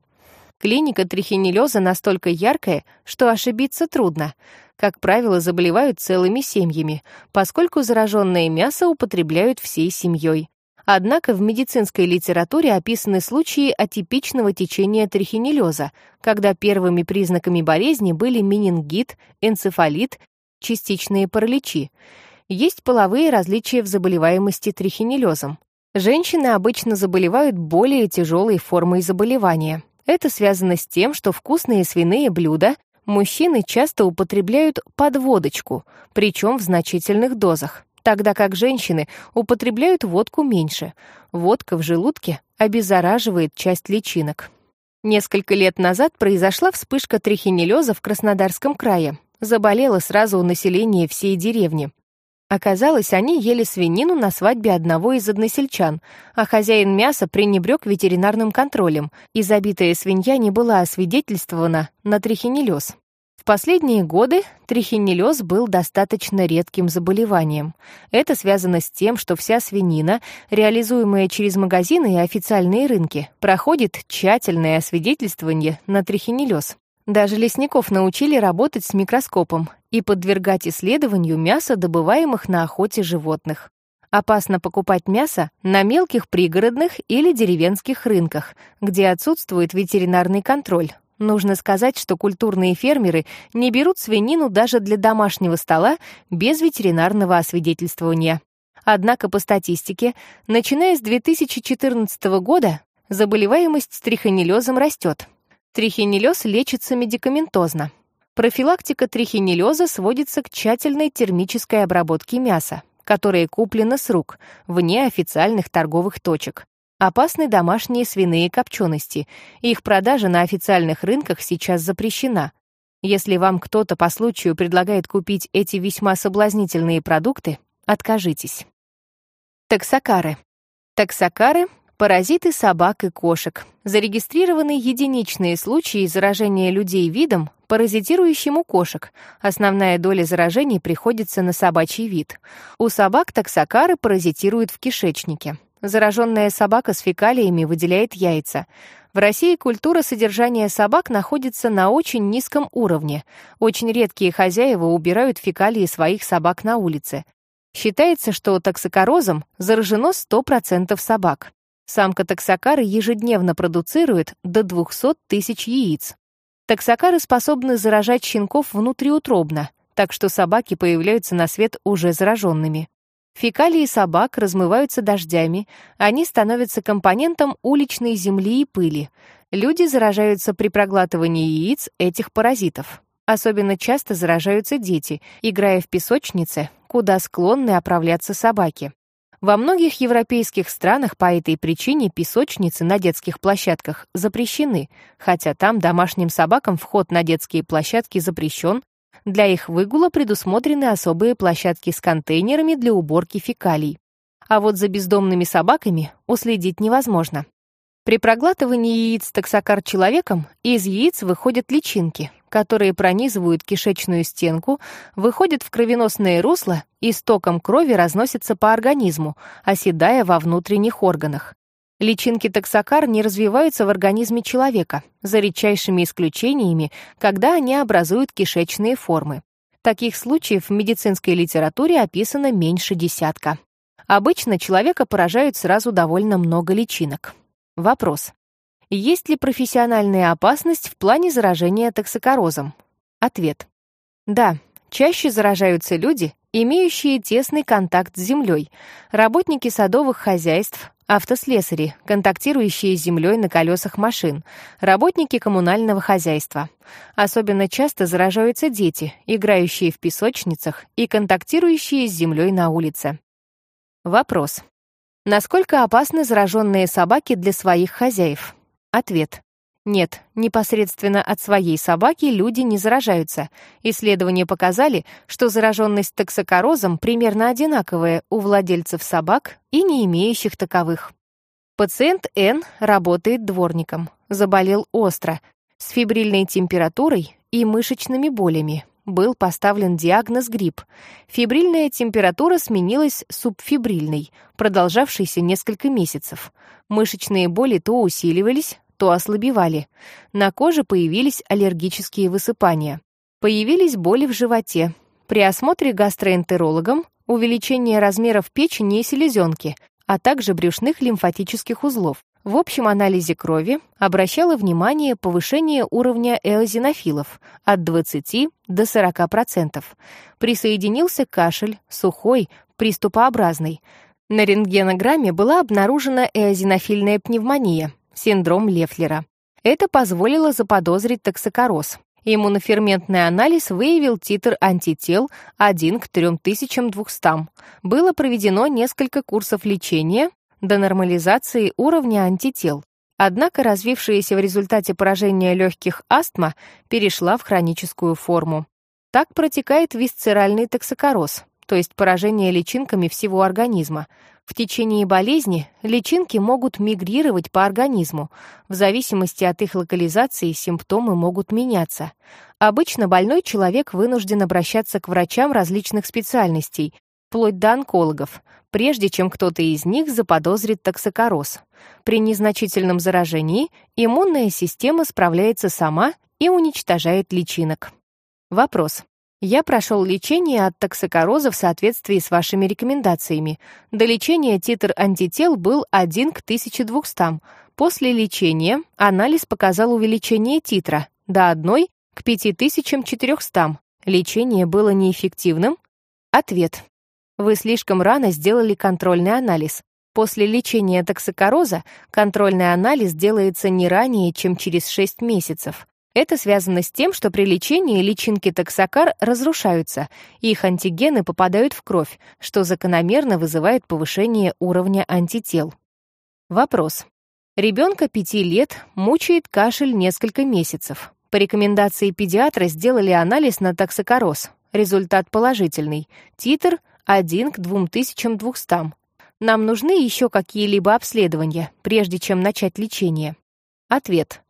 Клиника трихинеллеза настолько яркая, что ошибиться трудно. Как правило, заболевают целыми семьями, поскольку зараженное мясо употребляют всей семьей. Однако в медицинской литературе описаны случаи атипичного течения трихинеллеза, когда первыми признаками болезни были менингит, энцефалит частичные параличи. Есть половые различия в заболеваемости трихинеллезом. Женщины обычно заболевают более тяжелой формой заболевания. Это связано с тем, что вкусные свиные блюда мужчины часто употребляют под водочку, причем в значительных дозах, тогда как женщины употребляют водку меньше. Водка в желудке обеззараживает часть личинок. Несколько лет назад произошла вспышка трихинеллеза в Краснодарском крае. Заболело сразу у населения всей деревни. Оказалось, они ели свинину на свадьбе одного из односельчан, а хозяин мяса пренебрег ветеринарным контролем, и забитая свинья не была освидетельствована на трихинеллез. Последние годы трихинеллез был достаточно редким заболеванием. Это связано с тем, что вся свинина, реализуемая через магазины и официальные рынки, проходит тщательное освидетельствование на трихинеллез. Даже лесников научили работать с микроскопом и подвергать исследованию мяса добываемых на охоте животных. Опасно покупать мясо на мелких пригородных или деревенских рынках, где отсутствует ветеринарный контроль. Нужно сказать, что культурные фермеры не берут свинину даже для домашнего стола без ветеринарного освидетельствования. Однако по статистике, начиная с 2014 года, заболеваемость трихонеллезом растет. Трихинеллез лечится медикаментозно. Профилактика трихинеллеза сводится к тщательной термической обработке мяса, которое куплено с рук, вне официальных торговых точек. Опасны домашние свиные копчености. Их продажа на официальных рынках сейчас запрещена. Если вам кто-то по случаю предлагает купить эти весьма соблазнительные продукты, откажитесь. Таксокары. Таксокары Паразиты собак и кошек. Зарегистрированы единичные случаи заражения людей видом, паразитирующим у кошек. Основная доля заражений приходится на собачий вид. У собак таксокары паразитируют в кишечнике. Зараженная собака с фекалиями выделяет яйца. В России культура содержания собак находится на очень низком уровне. Очень редкие хозяева убирают фекалии своих собак на улице. Считается, что токсикорозом заражено 100% собак. Самка таксокары ежедневно продуцирует до 200 тысяч яиц. Таксокары способны заражать щенков внутриутробно, так что собаки появляются на свет уже зараженными. Фекалии собак размываются дождями, они становятся компонентом уличной земли и пыли. Люди заражаются при проглатывании яиц этих паразитов. Особенно часто заражаются дети, играя в песочнице, куда склонны оправляться собаки. Во многих европейских странах по этой причине песочницы на детских площадках запрещены, хотя там домашним собакам вход на детские площадки запрещен, для их выгула предусмотрены особые площадки с контейнерами для уборки фекалий. А вот за бездомными собаками уследить невозможно. При проглатывании яиц токсокар человеком из яиц выходят личинки, которые пронизывают кишечную стенку, выходят в кровеносное русло и с током крови разносятся по организму, оседая во внутренних органах. Личинки токсокар не развиваются в организме человека, за редчайшими исключениями, когда они образуют кишечные формы. Таких случаев в медицинской литературе описано меньше десятка. Обычно человека поражают сразу довольно много личинок. Вопрос. Есть ли профессиональная опасность в плане заражения токсикорозом? Ответ. Да, чаще заражаются люди, имеющие тесный контакт с землей, работники садовых хозяйств, автослесари, контактирующие с землей на колесах машин, работники коммунального хозяйства. Особенно часто заражаются дети, играющие в песочницах и контактирующие с землей на улице. Вопрос. Насколько опасны зараженные собаки для своих хозяев? Ответ. Нет, непосредственно от своей собаки люди не заражаются. Исследования показали, что зараженность токсокорозом примерно одинаковая у владельцев собак и не имеющих таковых. Пациент Н работает дворником, заболел остро, с фибрильной температурой и мышечными болями, был поставлен диагноз грипп. Фибрильная температура сменилась субфибрильной, продолжавшейся несколько месяцев. Мышечные боли то усиливались, то ослабевали. На коже появились аллергические высыпания. Появились боли в животе. При осмотре гастроэнтерологом увеличение размеров печени и селезенки, а также брюшных лимфатических узлов. В общем анализе крови обращала внимание повышение уровня эозинофилов от 20 до 40%. Присоединился кашель, сухой, приступообразный. На рентгенограмме была обнаружена эозинофильная пневмония, синдром Лефлера. Это позволило заподозрить токсикороз. Иммуноферментный анализ выявил титр антител 1 к 3200. Было проведено несколько курсов лечения, до нормализации уровня антител. Однако развившаяся в результате поражения легких астма перешла в хроническую форму. Так протекает висцеральный токсикороз, то есть поражение личинками всего организма. В течение болезни личинки могут мигрировать по организму. В зависимости от их локализации симптомы могут меняться. Обычно больной человек вынужден обращаться к врачам различных специальностей, вплоть до онкологов, прежде чем кто-то из них заподозрит токсикороз. При незначительном заражении иммунная система справляется сама и уничтожает личинок. Вопрос. Я прошел лечение от токсикороза в соответствии с вашими рекомендациями. До лечения титр антител был 1 к 1200. После лечения анализ показал увеличение титра до 1 к 5400. Лечение было неэффективным? Ответ. Вы слишком рано сделали контрольный анализ. После лечения токсикороза контрольный анализ делается не ранее, чем через 6 месяцев. Это связано с тем, что при лечении личинки токсокар разрушаются, и их антигены попадают в кровь, что закономерно вызывает повышение уровня антител. Вопрос. Ребенка 5 лет мучает кашель несколько месяцев. По рекомендации педиатра сделали анализ на токсикороз. Результат положительный. Титр 1 к 2200. Нам нужны еще какие-либо обследования, прежде чем начать лечение? Ответ.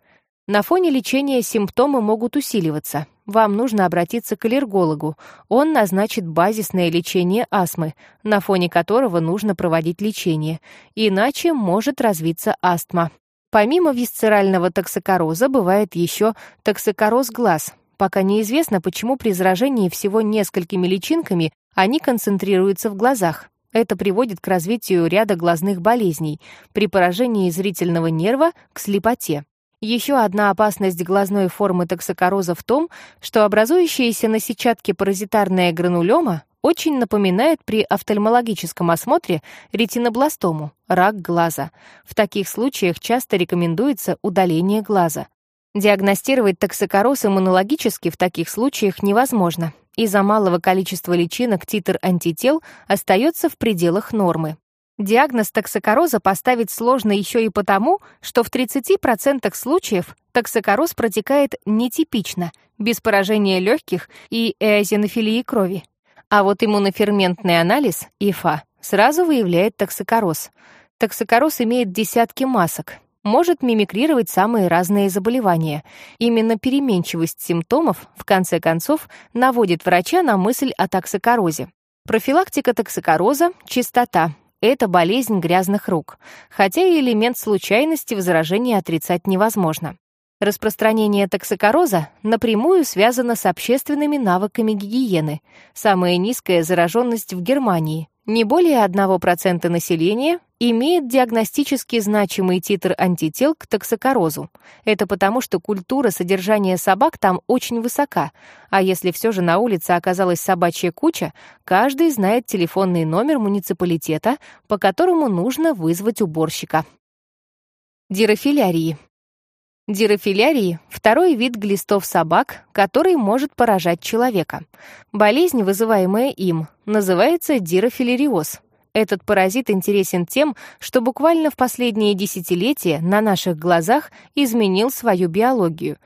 На фоне лечения симптомы могут усиливаться. Вам нужно обратиться к аллергологу. Он назначит базисное лечение астмы, на фоне которого нужно проводить лечение. Иначе может развиться астма. Помимо висцерального токсикороза бывает еще токсикороз глаз. Пока неизвестно, почему при заражении всего несколькими личинками они концентрируются в глазах. Это приводит к развитию ряда глазных болезней, при поражении зрительного нерва к слепоте. Еще одна опасность глазной формы токсикороза в том, что образующаяся на сетчатке паразитарная гранулема очень напоминает при офтальмологическом осмотре ретинобластому, рак глаза. В таких случаях часто рекомендуется удаление глаза. Диагностировать токсикороз иммунологически в таких случаях невозможно. Из-за малого количества личинок титр антител остается в пределах нормы. Диагноз токсикороза поставить сложно еще и потому, что в 30% случаев токсикороз протекает нетипично, без поражения легких и эозинофилии крови. А вот иммуноферментный анализ, ИФА, сразу выявляет токсикороз. Токсикороз имеет десятки масок, может мимикрировать самые разные заболевания. Именно переменчивость симптомов, в конце концов, наводит врача на мысль о токсикорозе. Профилактика токсикороза — чистота. Это болезнь грязных рук, хотя и элемент случайности возражения отрицать невозможно. Распространение токсикороза напрямую связано с общественными навыками гигиены. Самая низкая зараженность в Германии. Не более 1% населения имеет диагностически значимый титр антител к токсикорозу. Это потому, что культура содержания собак там очень высока, а если все же на улице оказалась собачья куча, каждый знает телефонный номер муниципалитета, по которому нужно вызвать уборщика. Дирофилярии. Дирофилярии — второй вид глистов собак, который может поражать человека. Болезнь, вызываемая им, называется дирофилариоз. Этот паразит интересен тем, что буквально в последние десятилетия на наших глазах изменил свою биологию.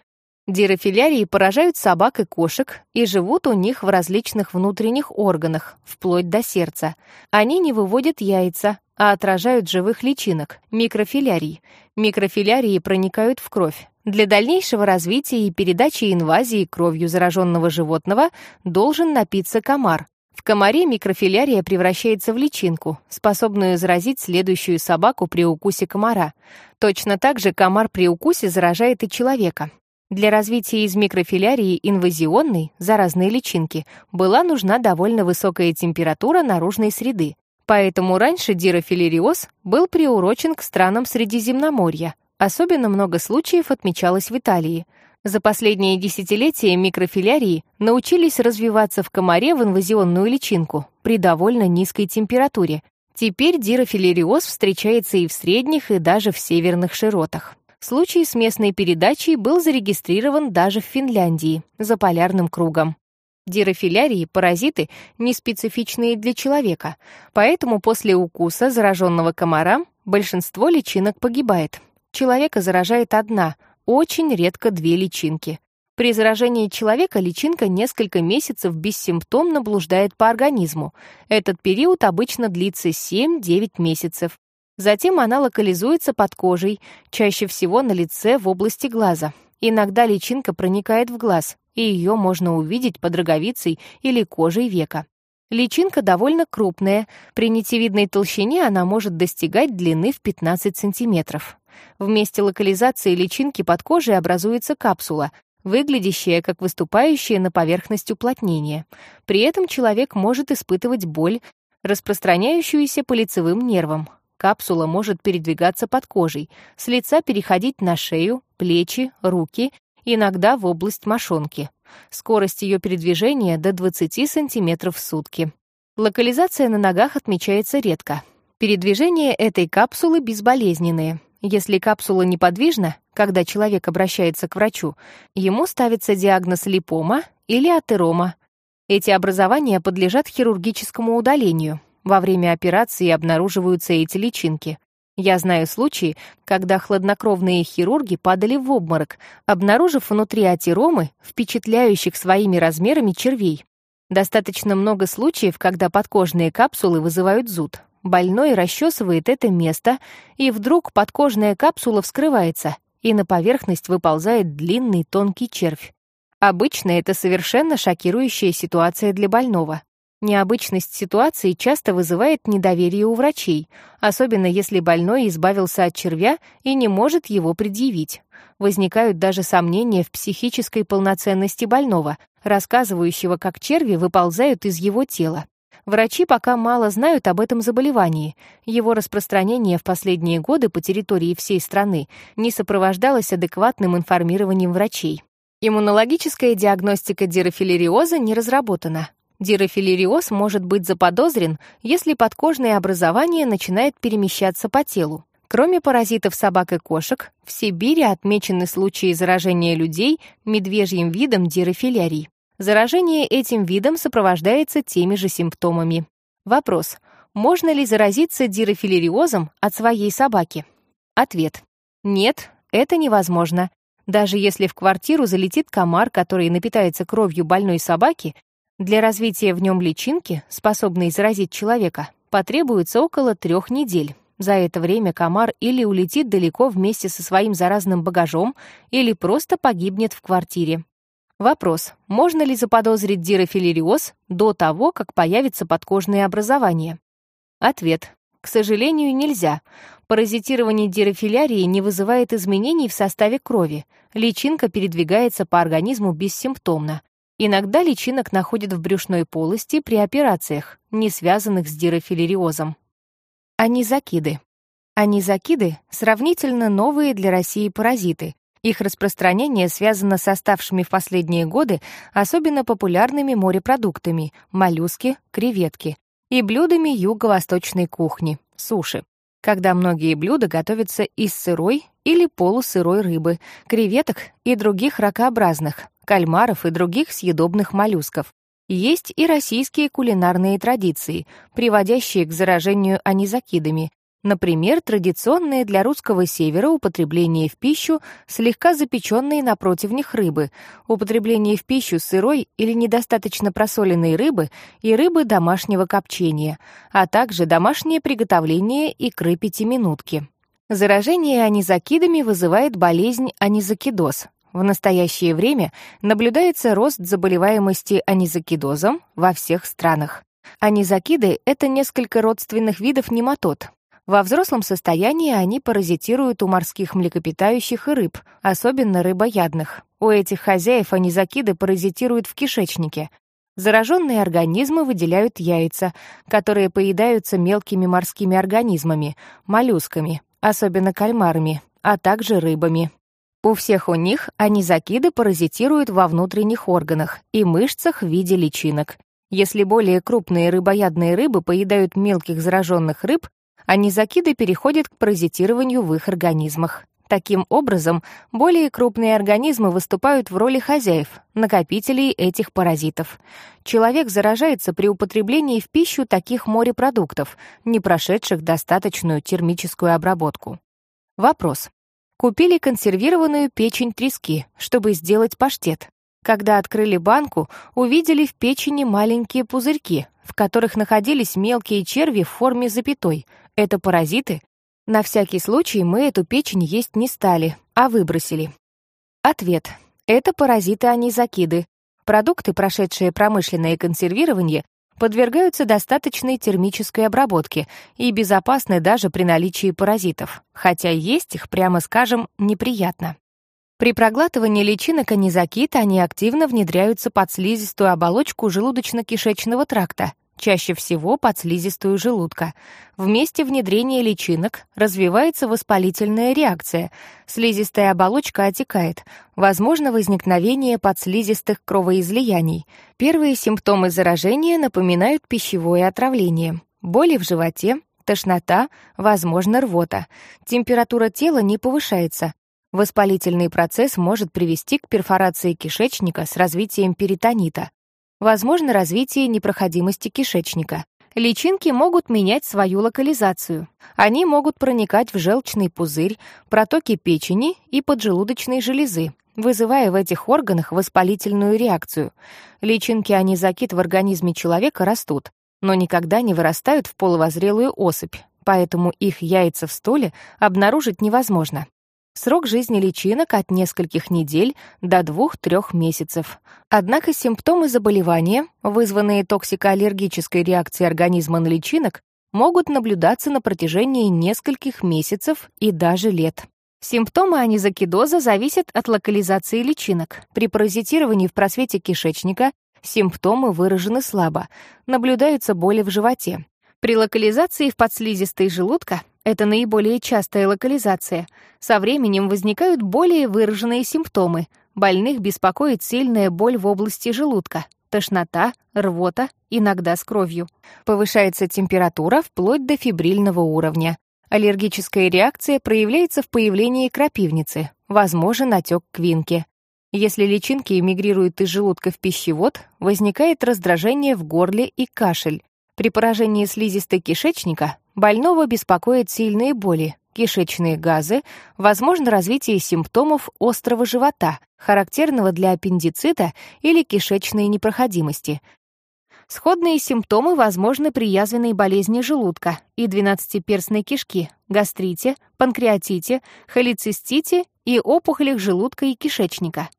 Дирофилярии поражают собак и кошек и живут у них в различных внутренних органах, вплоть до сердца. Они не выводят яйца, а отражают живых личинок, микрофилярий. Микрофилярии проникают в кровь. Для дальнейшего развития и передачи инвазии кровью зараженного животного должен напиться комар. В комаре микрофилярия превращается в личинку, способную заразить следующую собаку при укусе комара. Точно так же комар при укусе заражает и человека. Для развития из микрофилярии инвазионной, заразной личинки, была нужна довольно высокая температура наружной среды. Поэтому раньше дирофилариоз был приурочен к странам Средиземноморья. Особенно много случаев отмечалось в Италии. За последние десятилетия микрофилярии научились развиваться в комаре в инвазионную личинку при довольно низкой температуре. Теперь дирофилариоз встречается и в средних, и даже в северных широтах. Случай с местной передачей был зарегистрирован даже в Финляндии, за полярным кругом. Дирофилярии — паразиты, не специфичные для человека, поэтому после укуса зараженного комара большинство личинок погибает. Человека заражает одна, очень редко две личинки. При заражении человека личинка несколько месяцев бессимптомно блуждает по организму. Этот период обычно длится 7-9 месяцев. Затем она локализуется под кожей, чаще всего на лице в области глаза. Иногда личинка проникает в глаз, и ее можно увидеть под роговицей или кожей века. Личинка довольно крупная, при нитевидной толщине она может достигать длины в 15 сантиметров. В месте локализации личинки под кожей образуется капсула, выглядящая как выступающая на поверхность уплотнение. При этом человек может испытывать боль, распространяющуюся по лицевым нервам. Капсула может передвигаться под кожей, с лица переходить на шею, плечи, руки, иногда в область мошонки. Скорость ее передвижения до 20 см в сутки. Локализация на ногах отмечается редко. Передвижения этой капсулы безболезненные. Если капсула неподвижна, когда человек обращается к врачу, ему ставится диагноз липома или атерома. Эти образования подлежат хирургическому удалению, во время операции обнаруживаются эти личинки. Я знаю случаи, когда хладнокровные хирурги падали в обморок, обнаружив внутри атиромы, впечатляющих своими размерами червей. Достаточно много случаев, когда подкожные капсулы вызывают зуд. Больной расчесывает это место, и вдруг подкожная капсула вскрывается, и на поверхность выползает длинный тонкий червь. Обычно это совершенно шокирующая ситуация для больного. Необычность ситуации часто вызывает недоверие у врачей, особенно если больной избавился от червя и не может его предъявить. Возникают даже сомнения в психической полноценности больного, рассказывающего, как черви выползают из его тела. Врачи пока мало знают об этом заболевании. Его распространение в последние годы по территории всей страны не сопровождалось адекватным информированием врачей. Иммунологическая диагностика дирофилариоза не разработана, Дирофилариоз может быть заподозрен, если подкожное образование начинает перемещаться по телу. Кроме паразитов собак и кошек, в Сибири отмечены случаи заражения людей медвежьим видом дирофилярий. Заражение этим видом сопровождается теми же симптомами. Вопрос. Можно ли заразиться дирофилариозом от своей собаки? Ответ. Нет, это невозможно. Даже если в квартиру залетит комар, который напитается кровью больной собаки, для развития в нем личинки, способной заразить человека, потребуется около трех недель. За это время комар или улетит далеко вместе со своим заразным багажом, или просто погибнет в квартире. Вопрос, можно ли заподозрить дирофилариоз до того, как появится подкожное образование? Ответ. К сожалению, нельзя. Паразитирование дирофилярии не вызывает изменений в составе крови. Личинка передвигается по организму бессимптомно. Иногда личинок находят в брюшной полости при операциях, не связанных с дирофилариозом. Анизакиды. Анизакиды — сравнительно новые для России паразиты. Их распространение связано с оставшими в последние годы особенно популярными морепродуктами — моллюски, креветки, и блюдами юго-восточной кухни — суши, когда многие блюда готовятся из сырой или полусырой рыбы, креветок и других ракообразных, кальмаров и других съедобных моллюсков. Есть и российские кулинарные традиции, приводящие к заражению анизакидами, Например, традиционное для русского севера употребление в пищу слегка запеченной на противнях рыбы, употребление в пищу сырой или недостаточно просоленной рыбы и рыбы домашнего копчения, а также домашнее приготовление икры пятиминутки. Заражение анизакидами вызывает болезнь анизакидоз. В настоящее время наблюдается рост заболеваемости анизакидозом во всех странах. Анизакиды — это несколько родственных видов нематод, во взрослом состоянии они паразитируют у морских млекопитающих и рыб, особенно рыбоядных. У этих хозяев анизакиды паразитируют в кишечнике. Зараженные организмы выделяют яйца, которые поедаются мелкими морскими организмами, моллюсками, особенно кальмарами, а также рыбами. У всех у них анизакиды паразитируют во внутренних органах и мышцах в виде личинок. Если более крупные рыбоядные рыбы поедают мелких зараженных рыб, а низокиды переходят к паразитированию в их организмах. Таким образом, более крупные организмы выступают в роли хозяев, накопителей этих паразитов. Человек заражается при употреблении в пищу таких морепродуктов, не прошедших достаточную термическую обработку. Вопрос. Купили консервированную печень трески, чтобы сделать паштет. Когда открыли банку, увидели в печени маленькие пузырьки, в которых находились мелкие черви в форме запятой. Это паразиты? На всякий случай мы эту печень есть не стали, а выбросили. Ответ. Это паразиты-анизакиды. Продукты, прошедшие промышленное консервирование, подвергаются достаточной термической обработке и безопасны даже при наличии паразитов, хотя есть их, прямо скажем, неприятно. При проглатывании личинок анизакит они активно внедряются под слизистую оболочку желудочно-кишечного тракта, чаще всего под слизистую желудка. В месте внедрения личинок развивается воспалительная реакция. Слизистая оболочка отекает. Возможно возникновение подслизистых кровоизлияний. Первые симптомы заражения напоминают пищевое отравление. Боли в животе, тошнота, возможно, рвота. Температура тела не повышается. Воспалительный процесс может привести к перфорации кишечника с развитием перитонита. Возможно развитие непроходимости кишечника. Личинки могут менять свою локализацию. Они могут проникать в желчный пузырь, протоки печени и поджелудочной железы, вызывая в этих органах воспалительную реакцию. Личинки анизокит в организме человека растут, но никогда не вырастают в полувозрелую особь, поэтому их яйца в столе обнаружить невозможно. Срок жизни личинок от нескольких недель до 2-3 месяцев. Однако симптомы заболевания, вызванные токсикоаллергической реакцией организма на личинок, могут наблюдаться на протяжении нескольких месяцев и даже лет. Симптомы анизокидоза зависят от локализации личинок. При паразитировании в просвете кишечника симптомы выражены слабо, наблюдаются боли в животе. При локализации в подслизистой желудка это наиболее частая локализация. Со временем возникают более выраженные симптомы. Больных беспокоит сильная боль в области желудка, тошнота, рвота, иногда с кровью. Повышается температура вплоть до фибрильного уровня. Аллергическая реакция проявляется в появлении крапивницы, возможен отек квинки. Если личинки эмигрируют из желудка в пищевод, возникает раздражение в горле и кашель. При поражении слизистой кишечника больного беспокоят сильные боли, кишечные газы, возможно развитие симптомов острого живота, характерного для аппендицита или кишечной непроходимости. Сходные симптомы возможны при язвенной болезни желудка и двенадцатиперстной кишки, гастрите, панкреатите, холецистите и опухолях желудка и кишечника.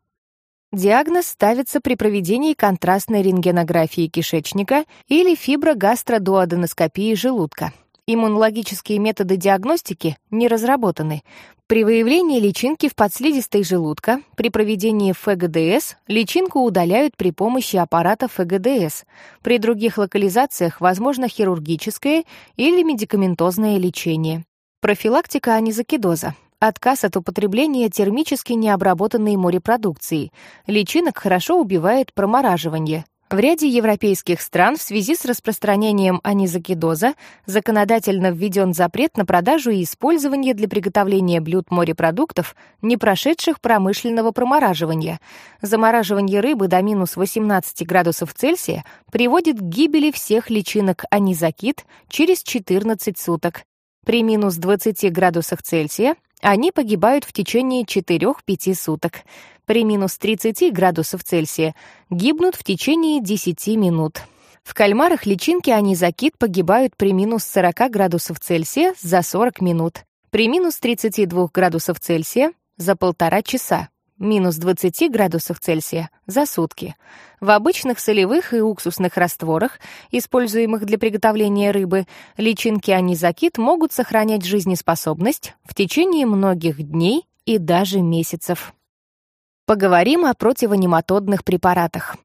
Диагноз ставится при проведении контрастной рентгенографии кишечника или фиброгастродуоденоскопии желудка. Иммунологические методы диагностики не разработаны. При выявлении личинки в подслизистой желудка, при проведении ФГДС, личинку удаляют при помощи аппарата ФГДС. При других локализациях возможно хирургическое или медикаментозное лечение. Профилактика анизокидоза. Отказ от употребления термически необработанной морепродукции. Личинок хорошо убивает промораживание. В ряде европейских стран в связи с распространением анизокидоза законодательно введен запрет на продажу и использование для приготовления блюд морепродуктов, не прошедших промышленного промораживания. Замораживание рыбы до минус 18 градусов Цельсия приводит к гибели всех личинок анизокид через 14 суток. При минус 20 градусах Цельсия они погибают в течение 4-5 суток. При минус 30 градусов Цельсия гибнут в течение 10 минут. В кальмарах личинки анизокит погибают при минус 40 градусов Цельсия за 40 минут, при минус 32 градусов Цельсия за полтора часа, минус 20 градусов Цельсия за сутки. В обычных солевых и уксусных растворах, используемых для приготовления рыбы, личинки анизокит могут сохранять жизнеспособность в течение многих дней и даже месяцев. Поговорим о противонематодных препаратах.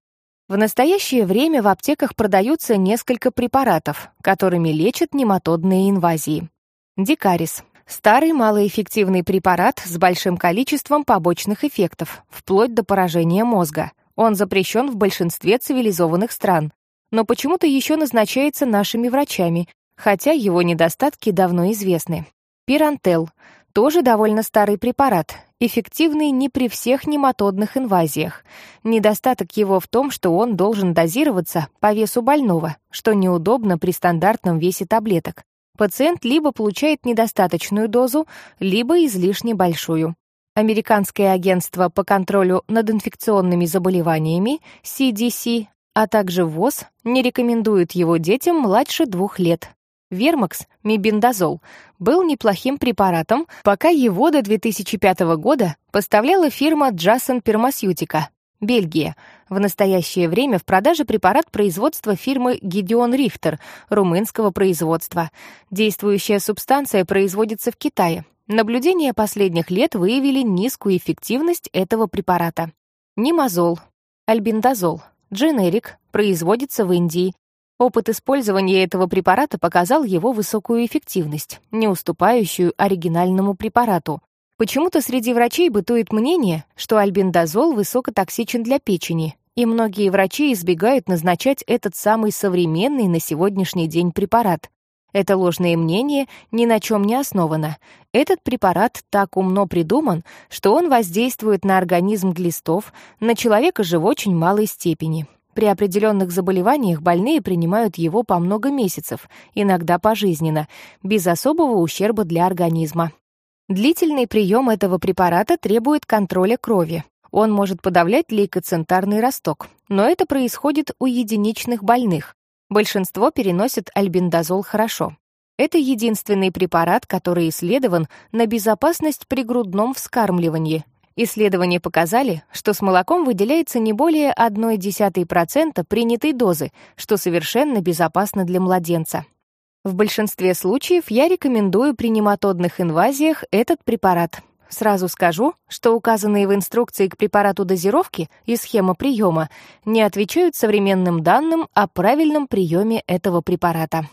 В настоящее время в аптеках продаются несколько препаратов, которыми лечат нематодные инвазии. Дикарис — старый малоэффективный препарат с большим количеством побочных эффектов, вплоть до поражения мозга. Он запрещен в большинстве цивилизованных стран, но почему-то еще назначается нашими врачами, хотя его недостатки давно известны. Пирантел — тоже довольно старый препарат, эффективный не при всех нематодных инвазиях. Недостаток его в том, что он должен дозироваться по весу больного, что неудобно при стандартном весе таблеток. Пациент либо получает недостаточную дозу, либо излишне большую. Американское агентство по контролю над инфекционными заболеваниями, CDC, а также ВОЗ не рекомендуют его детям младше двух лет. Вермакс, мебендазол, был неплохим препаратом, пока его до 2005 года поставляла фирма Jason Pharmaceutica, Бельгия. В настоящее время в продаже препарат производства фирмы Gideon Richter, румынского производства. Действующая субстанция производится в Китае. Наблюдения последних лет выявили низкую эффективность этого препарата. Нимазол, альбендазол, дженерик, производится в Индии, Опыт использования этого препарата показал его высокую эффективность, не уступающую оригинальному препарату. Почему-то среди врачей бытует мнение, что альбендазол высокотоксичен для печени, и многие врачи избегают назначать этот самый современный на сегодняшний день препарат. Это ложное мнение ни на чем не основано. Этот препарат так умно придуман, что он воздействует на организм глистов, на человека же в очень малой степени. При определенных заболеваниях больные принимают его по много месяцев, иногда пожизненно, без особого ущерба для организма. Длительный прием этого препарата требует контроля крови. Он может подавлять лейкоцентарный росток, но это происходит у единичных больных. Большинство переносят альбендазол хорошо. Это единственный препарат, который исследован на безопасность при грудном вскармливании, Исследования показали, что с молоком выделяется не более 0,1% принятой дозы, что совершенно безопасно для младенца. В большинстве случаев я рекомендую при нематодных инвазиях этот препарат. Сразу скажу, что указанные в инструкции к препарату дозировки и схема приема не отвечают современным данным о правильном приеме этого препарата.